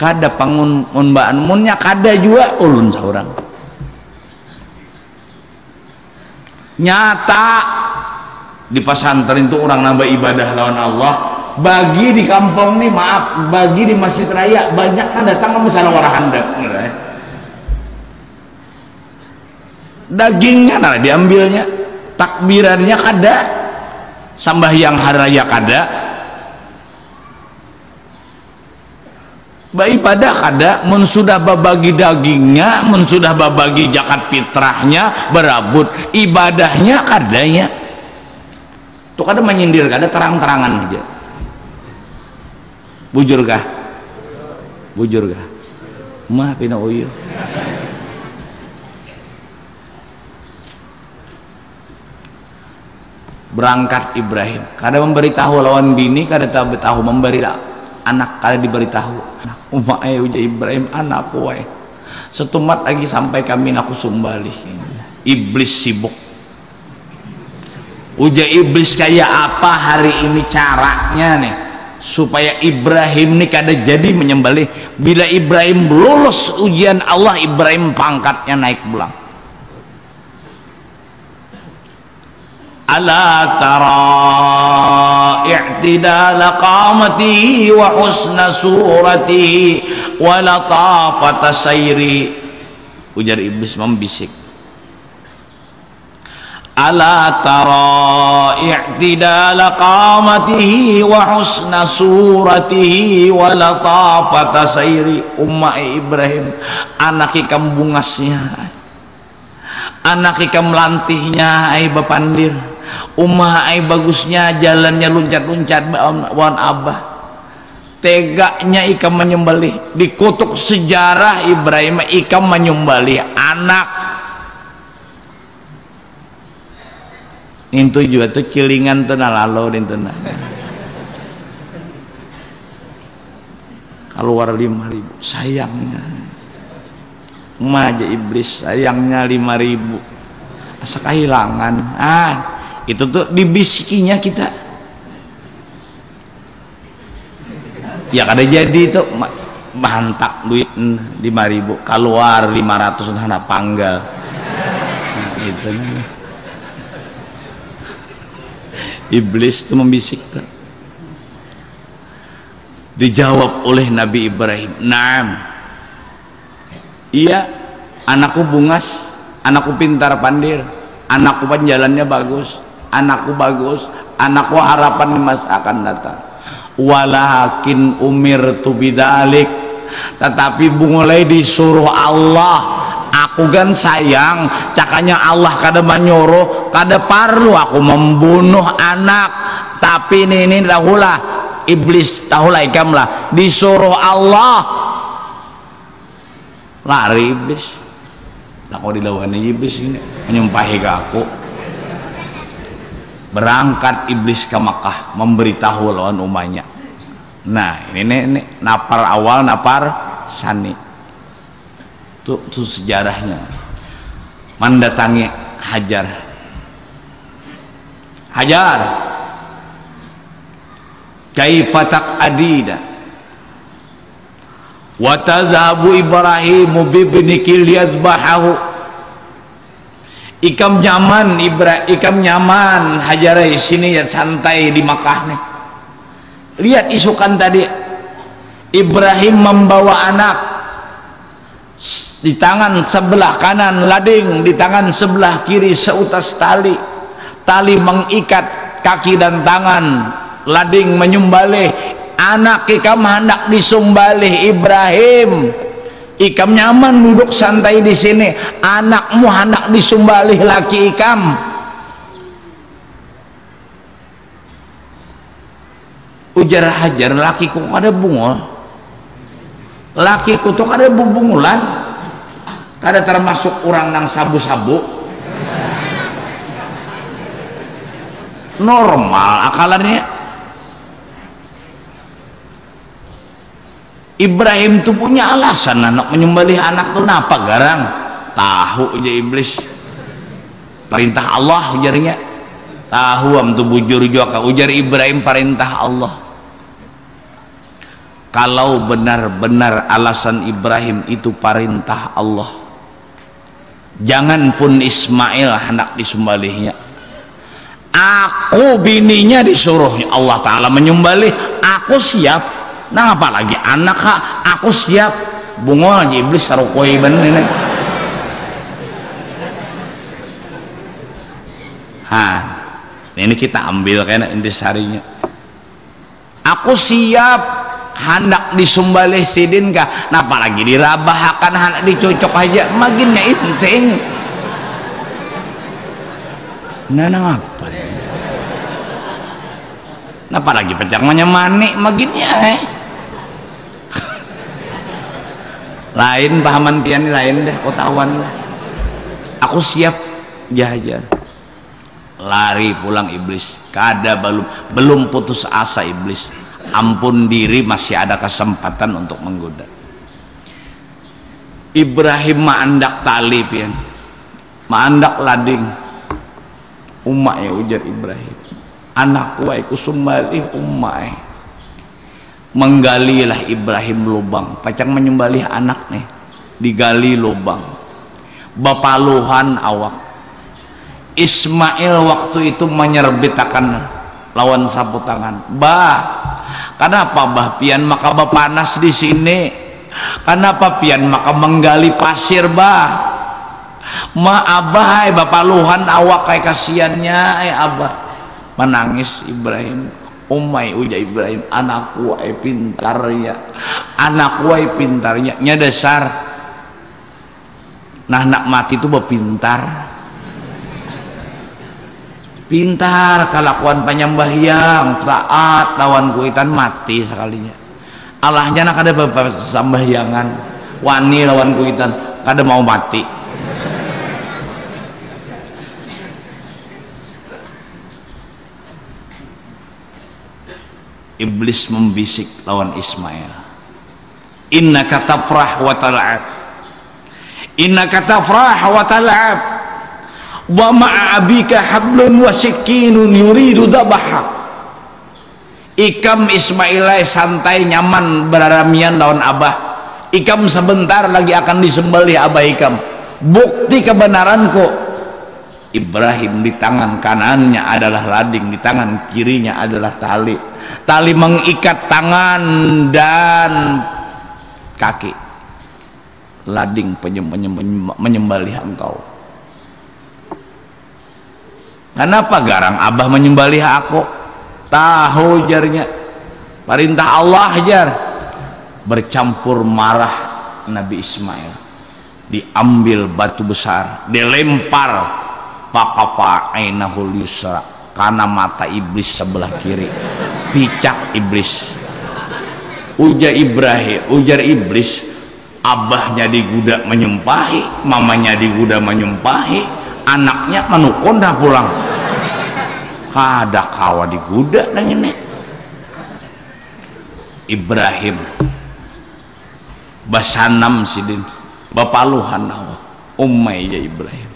Kada pangun mbaan munnya kada juga ulun seorang nyata di pesantren itu orang nambah ibadah lawan Allah. Bagi di kampung nih maaf bagi di masjid raya banyak kan datang ke orang hendak dagingnya nah diambilnya. Takbirannya kada. Sambah yang raya kada. Ibadah kada. Mun sudah babagi dagingnya mun sudah babagi jakat fitrahnya berabut ibadahnya kadanya tuh kada menyindir kada terang-terangan aja. Bujur kah bujur kah mah pina berangkat Ibrahim. Kada memberitahu lawan bini kada tahu memberi anak kalian diberitahu. Umat ayah uja Ibrahim anak wae setumat lagi sampai kami aku sumbali. Iblis sibuk. Uja iblis kayak apa hari ini caranya nih? Supaya Ibrahim ini kada jadi menyembelih. Bila Ibrahim lulus ujian Allah Ibrahim pangkatnya naik pulang i'tidal qamati wa husna surati wa latafata sayri ujar iblis membisik ala tara i'tidal qamatihi wa husna suratihi wa latafata sayri umma Ibrahim anak ikam bungasnya anak ikam lantihnya ai bapandir umah ay bagusnya jalannya luncat-luncat wan abah. Tegaknya ikam menyembelih. Dikutuk sejarah Ibrahim ikam menyembelih anak. Itu juga tuh kilingan tuh nalalo itu keluar lima ribu sayangnya. Maja iblis sayangnya lima ribu. Asa kehilangan? Ah itu tuh dibisikinya kita. Ya kada jadi itu bantak duit lima ribu. Keluar lima ratus anak panggal. Nah, itu. Iblis itu membisik tuh. dijawab oleh Nabi Ibrahim. Naam. Iya anakku bungas anakku pintar pandir anakku panjalannya bagus anakku bagus anakku harapan masa akan datang. Walakin umir tu bidalik. Tetapi mulai disuruh Allah. Aku kan sayang cakanya Allah kada menyuruh kada perlu aku membunuh anak. Tapi ini, ini tahulah iblis tahulah ikam lah. Disuruh Allah. Lari iblis. Lah kau dilawan iblis ini? Menyumpahi ke aku berangkat iblis ke Makkah memberitahu lawan umatnya. Nah ini, ini napar awal napar sani. Itu, itu sejarahnya. Mendatangi Hajar. Hajar. Kaifatak adida wa tadhabu Ibrahim bibniki liyadbahahu ikam nyaman ibra ikam nyaman. Hajarai sini ya santai di Makkah nih. Lihat isukan tadi. Ibrahim membawa anak. Di tangan sebelah kanan lading di tangan sebelah kiri seutas tali. Tali mengikat kaki dan tangan. Lading menyumbalih. Anak ikam hendak disumbalih Ibrahim ikam nyaman duduk santai di sini. Anakmu anak disumbalih laki ikam. Ujar hajar lakiku ada bunga? Lakiku tuh ada bubungulan ada termasuk orang nang sabu-sabu? Normal akalannya Ibrahim tuh punya alasan anak menyembelih anak tuh napa garang? Tahu aja iblis. Perintah Allah ujarnya. Tahu am tuh bujur juga ujar Ibrahim perintah Allah. Kalau benar-benar alasan Ibrahim itu perintah Allah jangan pun Ismail hendak disembelihnya. Aku bininya disuruh Allah Ta'ala menyembelih. Aku siap nah apa lagi anak ha aku siap. Bunga iblis sarukoi bener ini. Ha ini kita ambil kayaknya intisarinya aku siap. Hendak disumbalih sidin kah? Napa lagi dirabahkan hendak dicocok aja. Maginnya inting. Nah apa? Napa lagi pecah manik maginnya eh lain pahaman pian lain deh kotawan aku siap jajar. Lari pulang iblis. Kada belum belum putus asa iblis. Ampun diri masih ada kesempatan untuk menggoda. Ibrahim maandak tali pian. Maandak lading. Umak ya ujar Ibrahim. Anak wae kusumbali umak menggalilah Ibrahim lubang pacang menyembelih anak nih digali lubang bapaluhan awak Ismail waktu itu menyerbitakan lawan sapu tangan. Bah, kenapa bah pian maka bah panas di sini? Kenapa pian maka menggali pasir bah? Ma abah bapak luhan awak kayak kasiannya ay abah menangis Ibrahim Umay uja Ibrahim anakku ay pintar ya anakku ay pintarnya nya dasar nah nak mati itu berpintar pintar kelakuan penyembahyang. Taat lawan kuitan mati sekalinya. Allahnya nak ada beberapa sembahyangan. Wani lawan kuitan kada mau mati iblis membisik lawan Ismail. Inna katafrah wa tal'ab. Inna katafrah wa tal'ab. Wa ma'abika hablun wa sikinun yuridu dabaha. Ikam Ismailai santai nyaman beraramian lawan abah. Ikam sebentar lagi akan disembelih abah ikam. Bukti kebenaranku Ibrahim di tangan kanannya adalah lading di tangan kirinya adalah tali tali mengikat tangan dan kaki lading penyembelih engkau Kenapa garang abah menyembelih aku? Tahu jarnya. Perintah Allah jar. Bercampur marah Nabi Ismail. Diambil batu besar, dilempar faqafa ainahul yusra karena mata iblis sebelah kiri. Picak iblis. Ujar Ibrahim, ujar iblis, abahnya digudak menyumpahi, mamanya digudak menyumpahi, anaknya menukun dah pulang. Kada kawa diguda nang ini. Ibrahim. Basanam sidin. Bapaluhan awa umay ya Ibrahim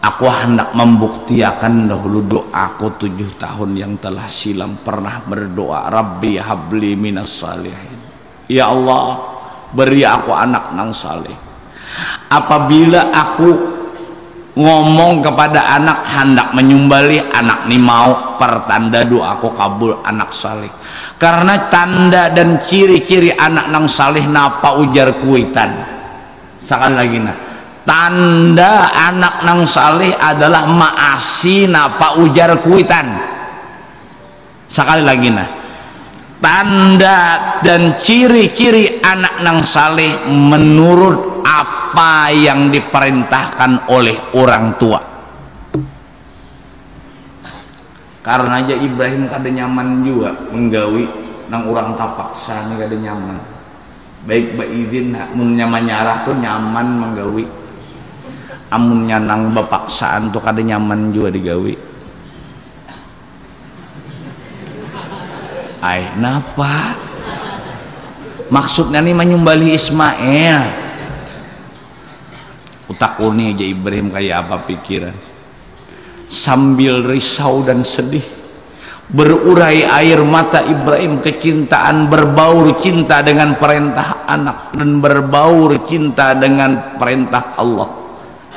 aku hendak membuktikan dahulu doaku tujuh tahun yang telah silam pernah berdoa Rabbi habli minas salihin. Ya Allah beri aku anak nang saleh. Apabila aku ngomong kepada anak hendak menyumbali anak ni mau pertanda doaku kabul anak saleh. Karena tanda dan ciri-ciri anak nang saleh napa ujar kuitan. Sekali lagi nah tanda anak nang saleh adalah maasi napa ujar kuitan. Sekali lagi nah. Tanda dan ciri-ciri anak nang saleh menurut apa yang diperintahkan oleh orang tua. Karena aja Ibrahim kada nyaman juga menggawi nang orang tapaksa kada nyaman. Baik ba izin mun nyaman nyarah tuh nyaman menggawi amun nyanang bapaksaan tuh kada nyaman juga digawi ay napa? Maksudnya nih menyumbali Ismail. Utak uni aja Ibrahim kayak apa pikiran. Sambil risau dan sedih berurai air mata Ibrahim kecintaan berbaur cinta dengan perintah anak dan berbaur cinta dengan perintah Allah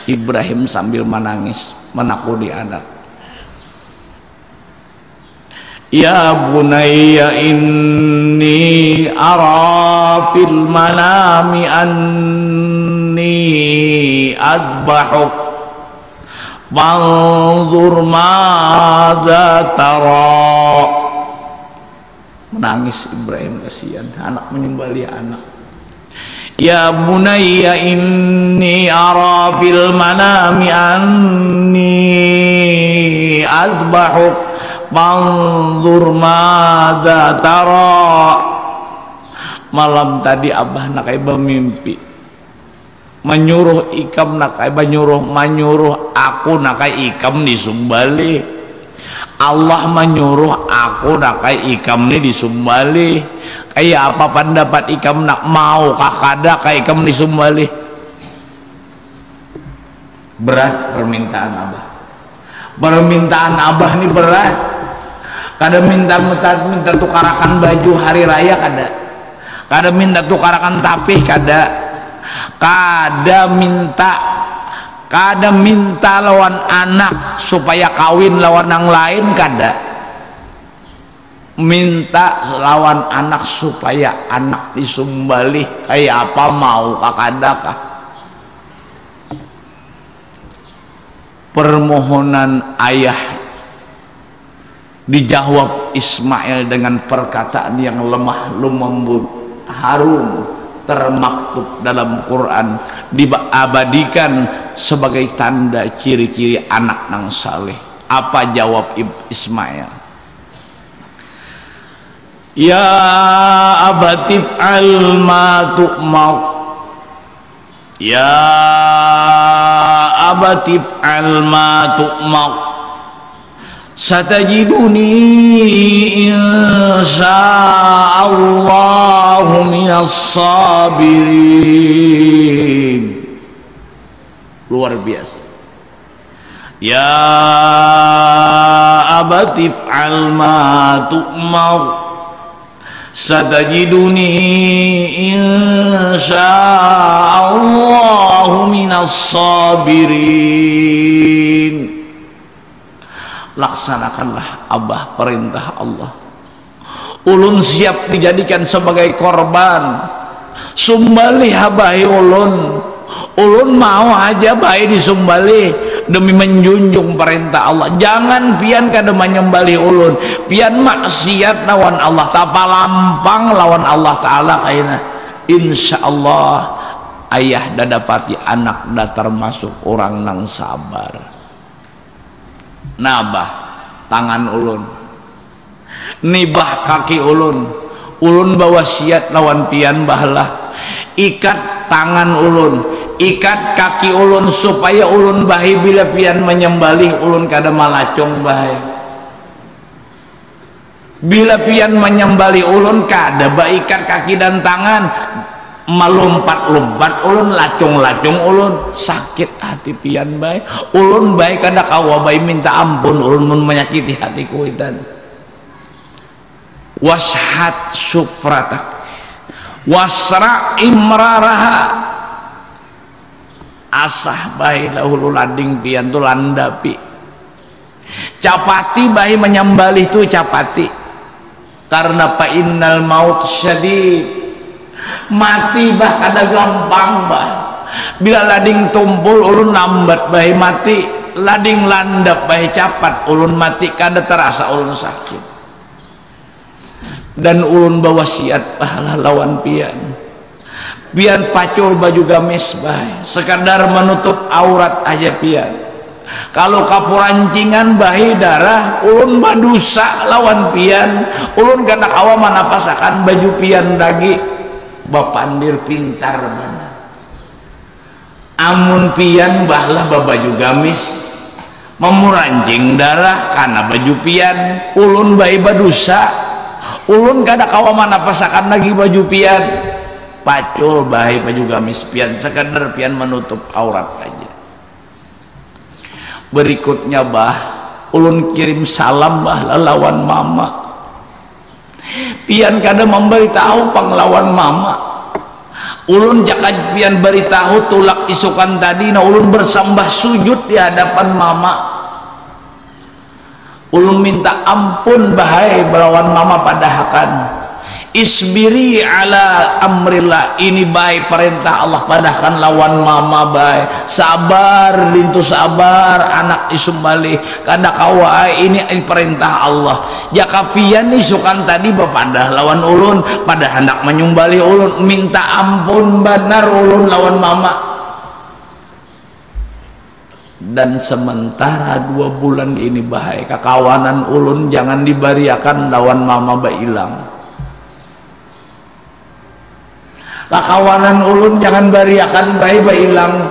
Ibrahim sambil menangis menakuni anak. Ya bunayya inni ara fil manami anni azbahuk. Fanzur madza tara. Menangis Ibrahim kasihan anak menyembelih anak Ya bunayya inni ara fil manami anni azbahuk manzur madza tara. Malam tadi abah nak bermimpi menyuruh ikam nak menyuruh menyuruh aku nak ikam disumbali Allah menyuruh aku nak ikam ni disumbali kayak apa pendapat ikam nak mau kakada kayak ikam disumbali berat permintaan abah. Permintaan abah ini berat. Kada minta minta, minta tukarakan baju hari raya kada. Kada minta tukarakan tapih kada. Kada minta kada minta lawan anak supaya kawin lawan yang lain kada minta lawan anak supaya anak disumbali kayak apa mau kakadakah permohonan ayah dijawab Ismail dengan perkataan yang lemah lembut harum termaktub dalam Quran. Diabadikan sebagai tanda ciri-ciri anak nang saleh. Apa jawab Ismail Ya abatif al ma tu'mar. Ya abatif al ma tu'mar. Satajiduni insya'allahu minas sabirin. Luar biasa. Ya abatif al ma tu'mar satajiduni insyaallah minas sabirin. Laksanakanlah abah perintah Allah. Ulun siap dijadikan sebagai korban. Sumbali habahi ulun ulun mau aja baik disumbali demi menjunjung perintah Allah. Jangan pian kada menyembali ulun. Pian maksiat lawan Allah. Tapalampang lawan Allah taala kaina insyaallah ayah dah dapati anak dah termasuk orang nang sabar. Nabah tangan ulun. Nibah kaki ulun. Ulun bawa siat lawan pian bahlah ikat tangan ulun. Ikat kaki ulun supaya ulun bahi bila pian menyembelih ulun kada malacong bahi bila pian menyembelih ulun kada ba ikat kaki dan tangan melompat-lompat ulun lacung-lacung ulun sakit hati pian baik ulun baik kada kawa baik minta ampun ulun mun menyakiti hatiku itu washat sufratak wasra imraraha. Asah bayi lahulu lading pian tu landapi capati bayi menyembali tu capati. Karena pa innal maut syadid. Mati bah kada gampang bah. Bila lading tumpul ulun lambat bayi mati. Lading landap bayi capat ulun mati. Kada terasa ulun sakit dan ulun bawa siat pahala lawan pian. Pian pacul baju gamis baik sekadar menutup aurat aja pian. Kalau kapurancingan bahi darah ulun badusa lawan pian. Ulun kena apa pasakan baju pian dagi. Bapandir pintar mana? Amun pian bahlah baju gamis. Memuranjing darah karena baju pian. Ulun bayi badusa ulun kada kawaman pasakan lagi baju pian. Pacul baik baju gamis pian sekadar pian menutup aurat aja. Berikutnya bah ulun kirim salam bah lawan mama. Pian kada memberitahu panglawan mama. Ulun jakaj pian beritahu tulak isukan tadi nah ulun bersambah sujud di hadapan mama ulun minta ampun bahai belawan mama padahakan. Isbiri ala amrillah ini baik perintah Allah padahkan lawan mama baik. Sabar lintu sabar anak isumbali kada kawa ini, ini perintah Allah. Ya kafian nih sukan tadi bapadah lawan ulun. Pada hendak menyumbali ulun minta ampun benar ulun lawan mama dan sementara dua bulan ini bahaya kekawanan ulun jangan dibariakan lawan mama bailang kawanan ulun jangan bariakan bayi hilang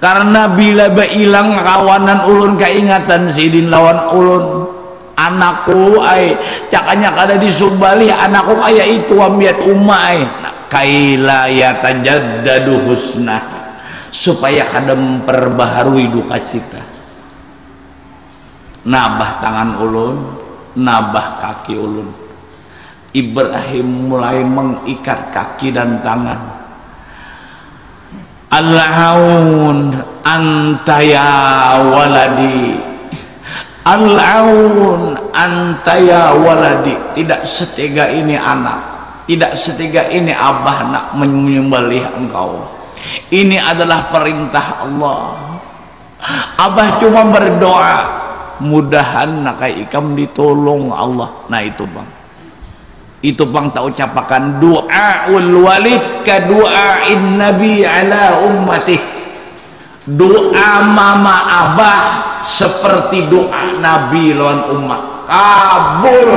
karena bila hilang kawanan ulun keingatan sidin lawan ulun. Anakku ay cakanya kada disubali anakku kaya itu ambiat umai kaila yatajaddadu husna supaya kada memperbaharui duka cita. Nabah tangan ulun nabah kaki ulun. Ibrahim mulai mengikat kaki dan tangan. Al-aun antaya waladi. Al-aun antaya waladi. Tidak setega ini anak Tidak setega ini abah nak menyembelih engkau Ini adalah perintah Allah. Abah cuma berdoa Mudahan nak ikam ditolong Allah. Nah itu bang. Itu bang tak ucapakan. Doaul walid ka doain nabi ala ummati doa mama abah seperti doa nabi lawan umat kabul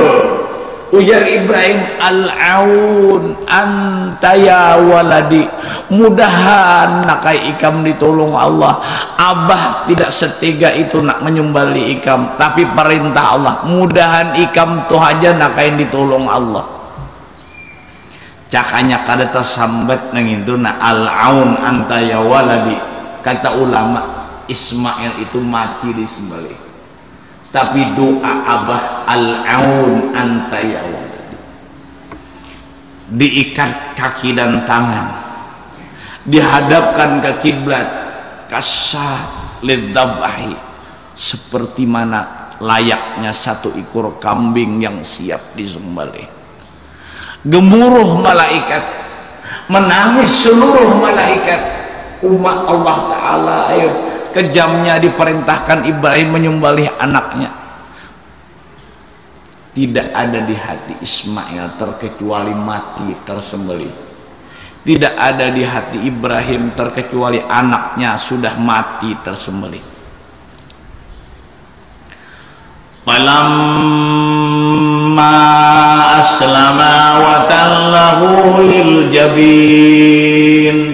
ujar Ibrahim al-aun antaya waladi. Mudahan nakai ikam ditolong Allah. Abah tidak setiga itu nak menyumbali ikam tapi perintah Allah. Mudahan ikam tu aja nakai ditolong Allah. Cakanya kada tersambat nang itu na al-aun anta ya waladi. Kata ulama Ismail itu mati di sembelih tapi doa abah al-aun anta ya diikat kaki dan tangan. Dihadapkan ke kiblat. Kasat lidabahi seperti mana layaknya satu ekor kambing yang siap disembelih. Gemuruh malaikat. Menangis seluruh malaikat. Umat Allah Ta'ala ayo kejamnya diperintahkan Ibrahim menyembelih anaknya. Tidak ada di hati Ismail terkecuali mati tersembelih. Tidak ada di hati Ibrahim terkecuali anaknya sudah mati tersembelih. Falamma aslama wa tallahu lil jabin.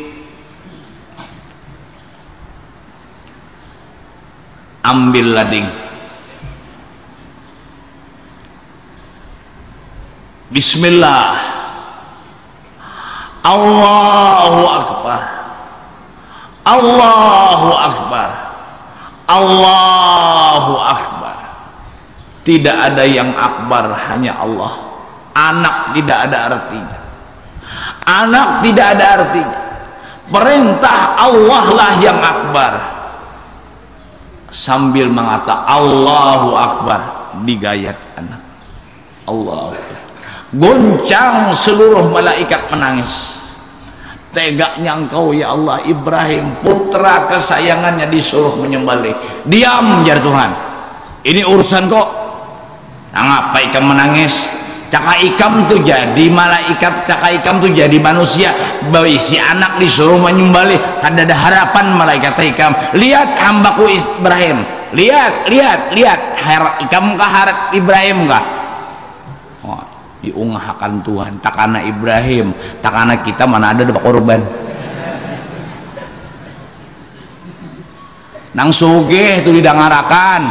Ambil lading. Bismillah. Allahu Akbar. Allahu Akbar. Allahu Akbar. Tidak ada yang akbar hanya Allah. Anak tidak ada artinya. Anak tidak ada artinya. Perintah Allah lah yang akbar Sambil mengata Allahu Akbar Digayat anak. Allah goncang seluruh malaikat menangis. Tegaknya engkau ya Allah Ibrahim putra kesayangannya disuruh menyembelih. Diam jar Tuhan. Ini urusan kok. Nah, ngapa ikam menangis caka ikam tuh jadi malaikat caka ikam tuh jadi manusia. Bayi si anak disuruh menyembelih ada ada harapan malaikat ikam. Lihat hambaku Ibrahim. Lihat lihat lihat. Her, ikam kah harap Ibrahim kah? Diungahkan Tuhan. Takana Ibrahim takana kita mana ada dapat korban? Nang suge itu didangarakan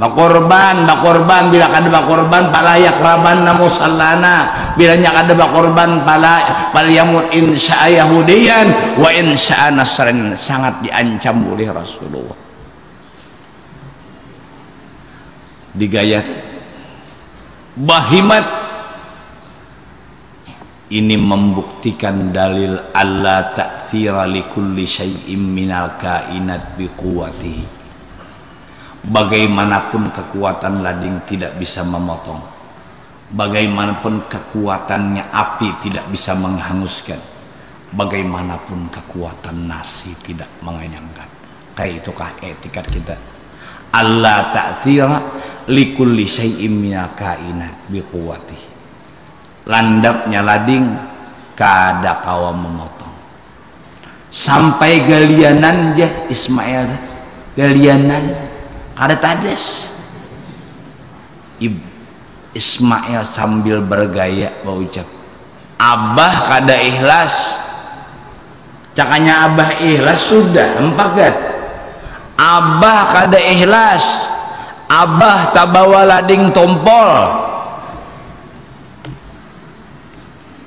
bakorban bakorban bila kada bakorban palayak raban na musallana bila nya kada bakorban pala palyamut insya yahudiyan wa insya nasran sangat diancam oleh Rasulullah. Digayat. Bahimat. Ini membuktikan dalil Allah ta'thira likulli syai'in minal kainat biquwatihi bagaimanapun kekuatan lading tidak bisa memotong. Bagaimanapun kekuatannya api tidak bisa menghanguskan. Bagaimanapun kekuatan nasi tidak mengenyangkan. Kayak itukah etikat kita? Allah ta'tira likulli syai'in minal kainat biquwati landapnya lading kada kawa memotong. Sampai galianan ya Ismail. Galianan ada tades Ismail sambil bergaya berucap Abah kada ikhlas. Cakanya Abah ikhlas sudah empakat Abah kada ikhlas. Abah tabawa lading tompol.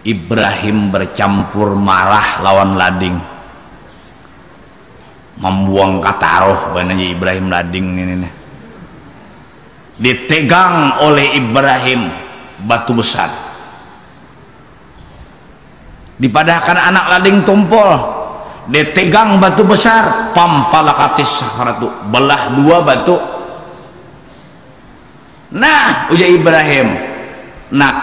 Ibrahim bercampur marah lawan lading membuang kataruh bananya Ibrahim lading ini nih. ditegang oleh Ibrahim batu besar. Dipadahkan anak lading tumpul. Ditegang batu besar pampalakatis saharatu belah dua batu. Nah ujar Ibrahim. Nak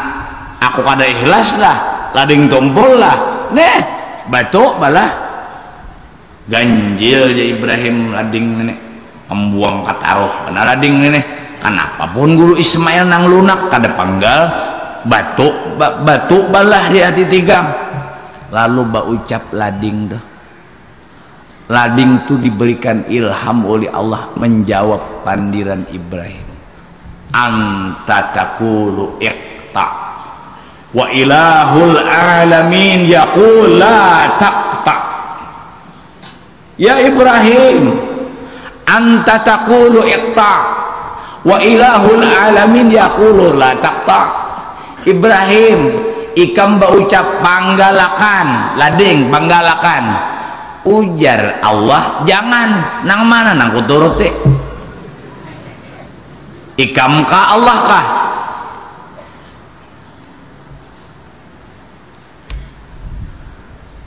aku kada ikhlas lah lading tumpul lah nih batu balah ganjil ya Ibrahim lading ini. Membuang kataruh karena lading ini. Kenapa pun guru Ismail nang lunak kada panggal. Batu ba, batu balah di hati tiga. Lalu ba ucap lading tuh. Lading tu diberikan ilham oleh Allah menjawab pandiran Ibrahim. Anta takulu wa ilahul alamin yaqul la taqta Ya Ibrahim anta taqulu iqta wa ilahul alamin yaqulu la taqta. Ibrahim ikam ucap panggalakan lading panggalakan. Ujar Allah jangan nang mana nang kuturuti ikam ka Allah kah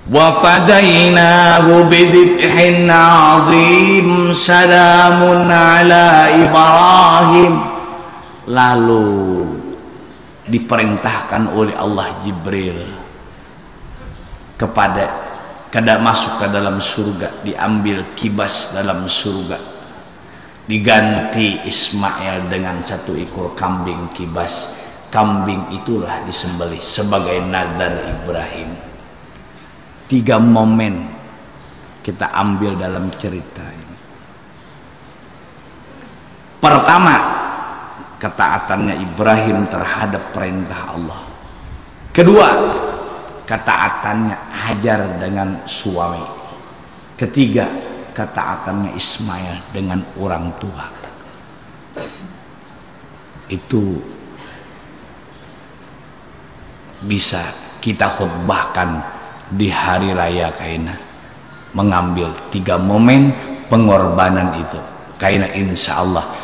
وفديناه بذبح عظيم سلام على إبراهيم lalu diperintahkan oleh Allah Jibril kepada kada masuk ke dalam surga diambil kibas dalam surga diganti Ismail dengan satu ekor kambing kibas kambing itulah disembelih sebagai nazar Ibrahim tiga momen kita ambil dalam cerita ini. Pertama, ketaatannya Ibrahim terhadap perintah Allah. Kedua, ketaatannya Hajar dengan suami. Ketiga, ketaatannya Ismail dengan orang tua. Itu bisa kita khutbahkan di hari raya kaina mengambil tiga momen pengorbanan itu. Kaina insya Allah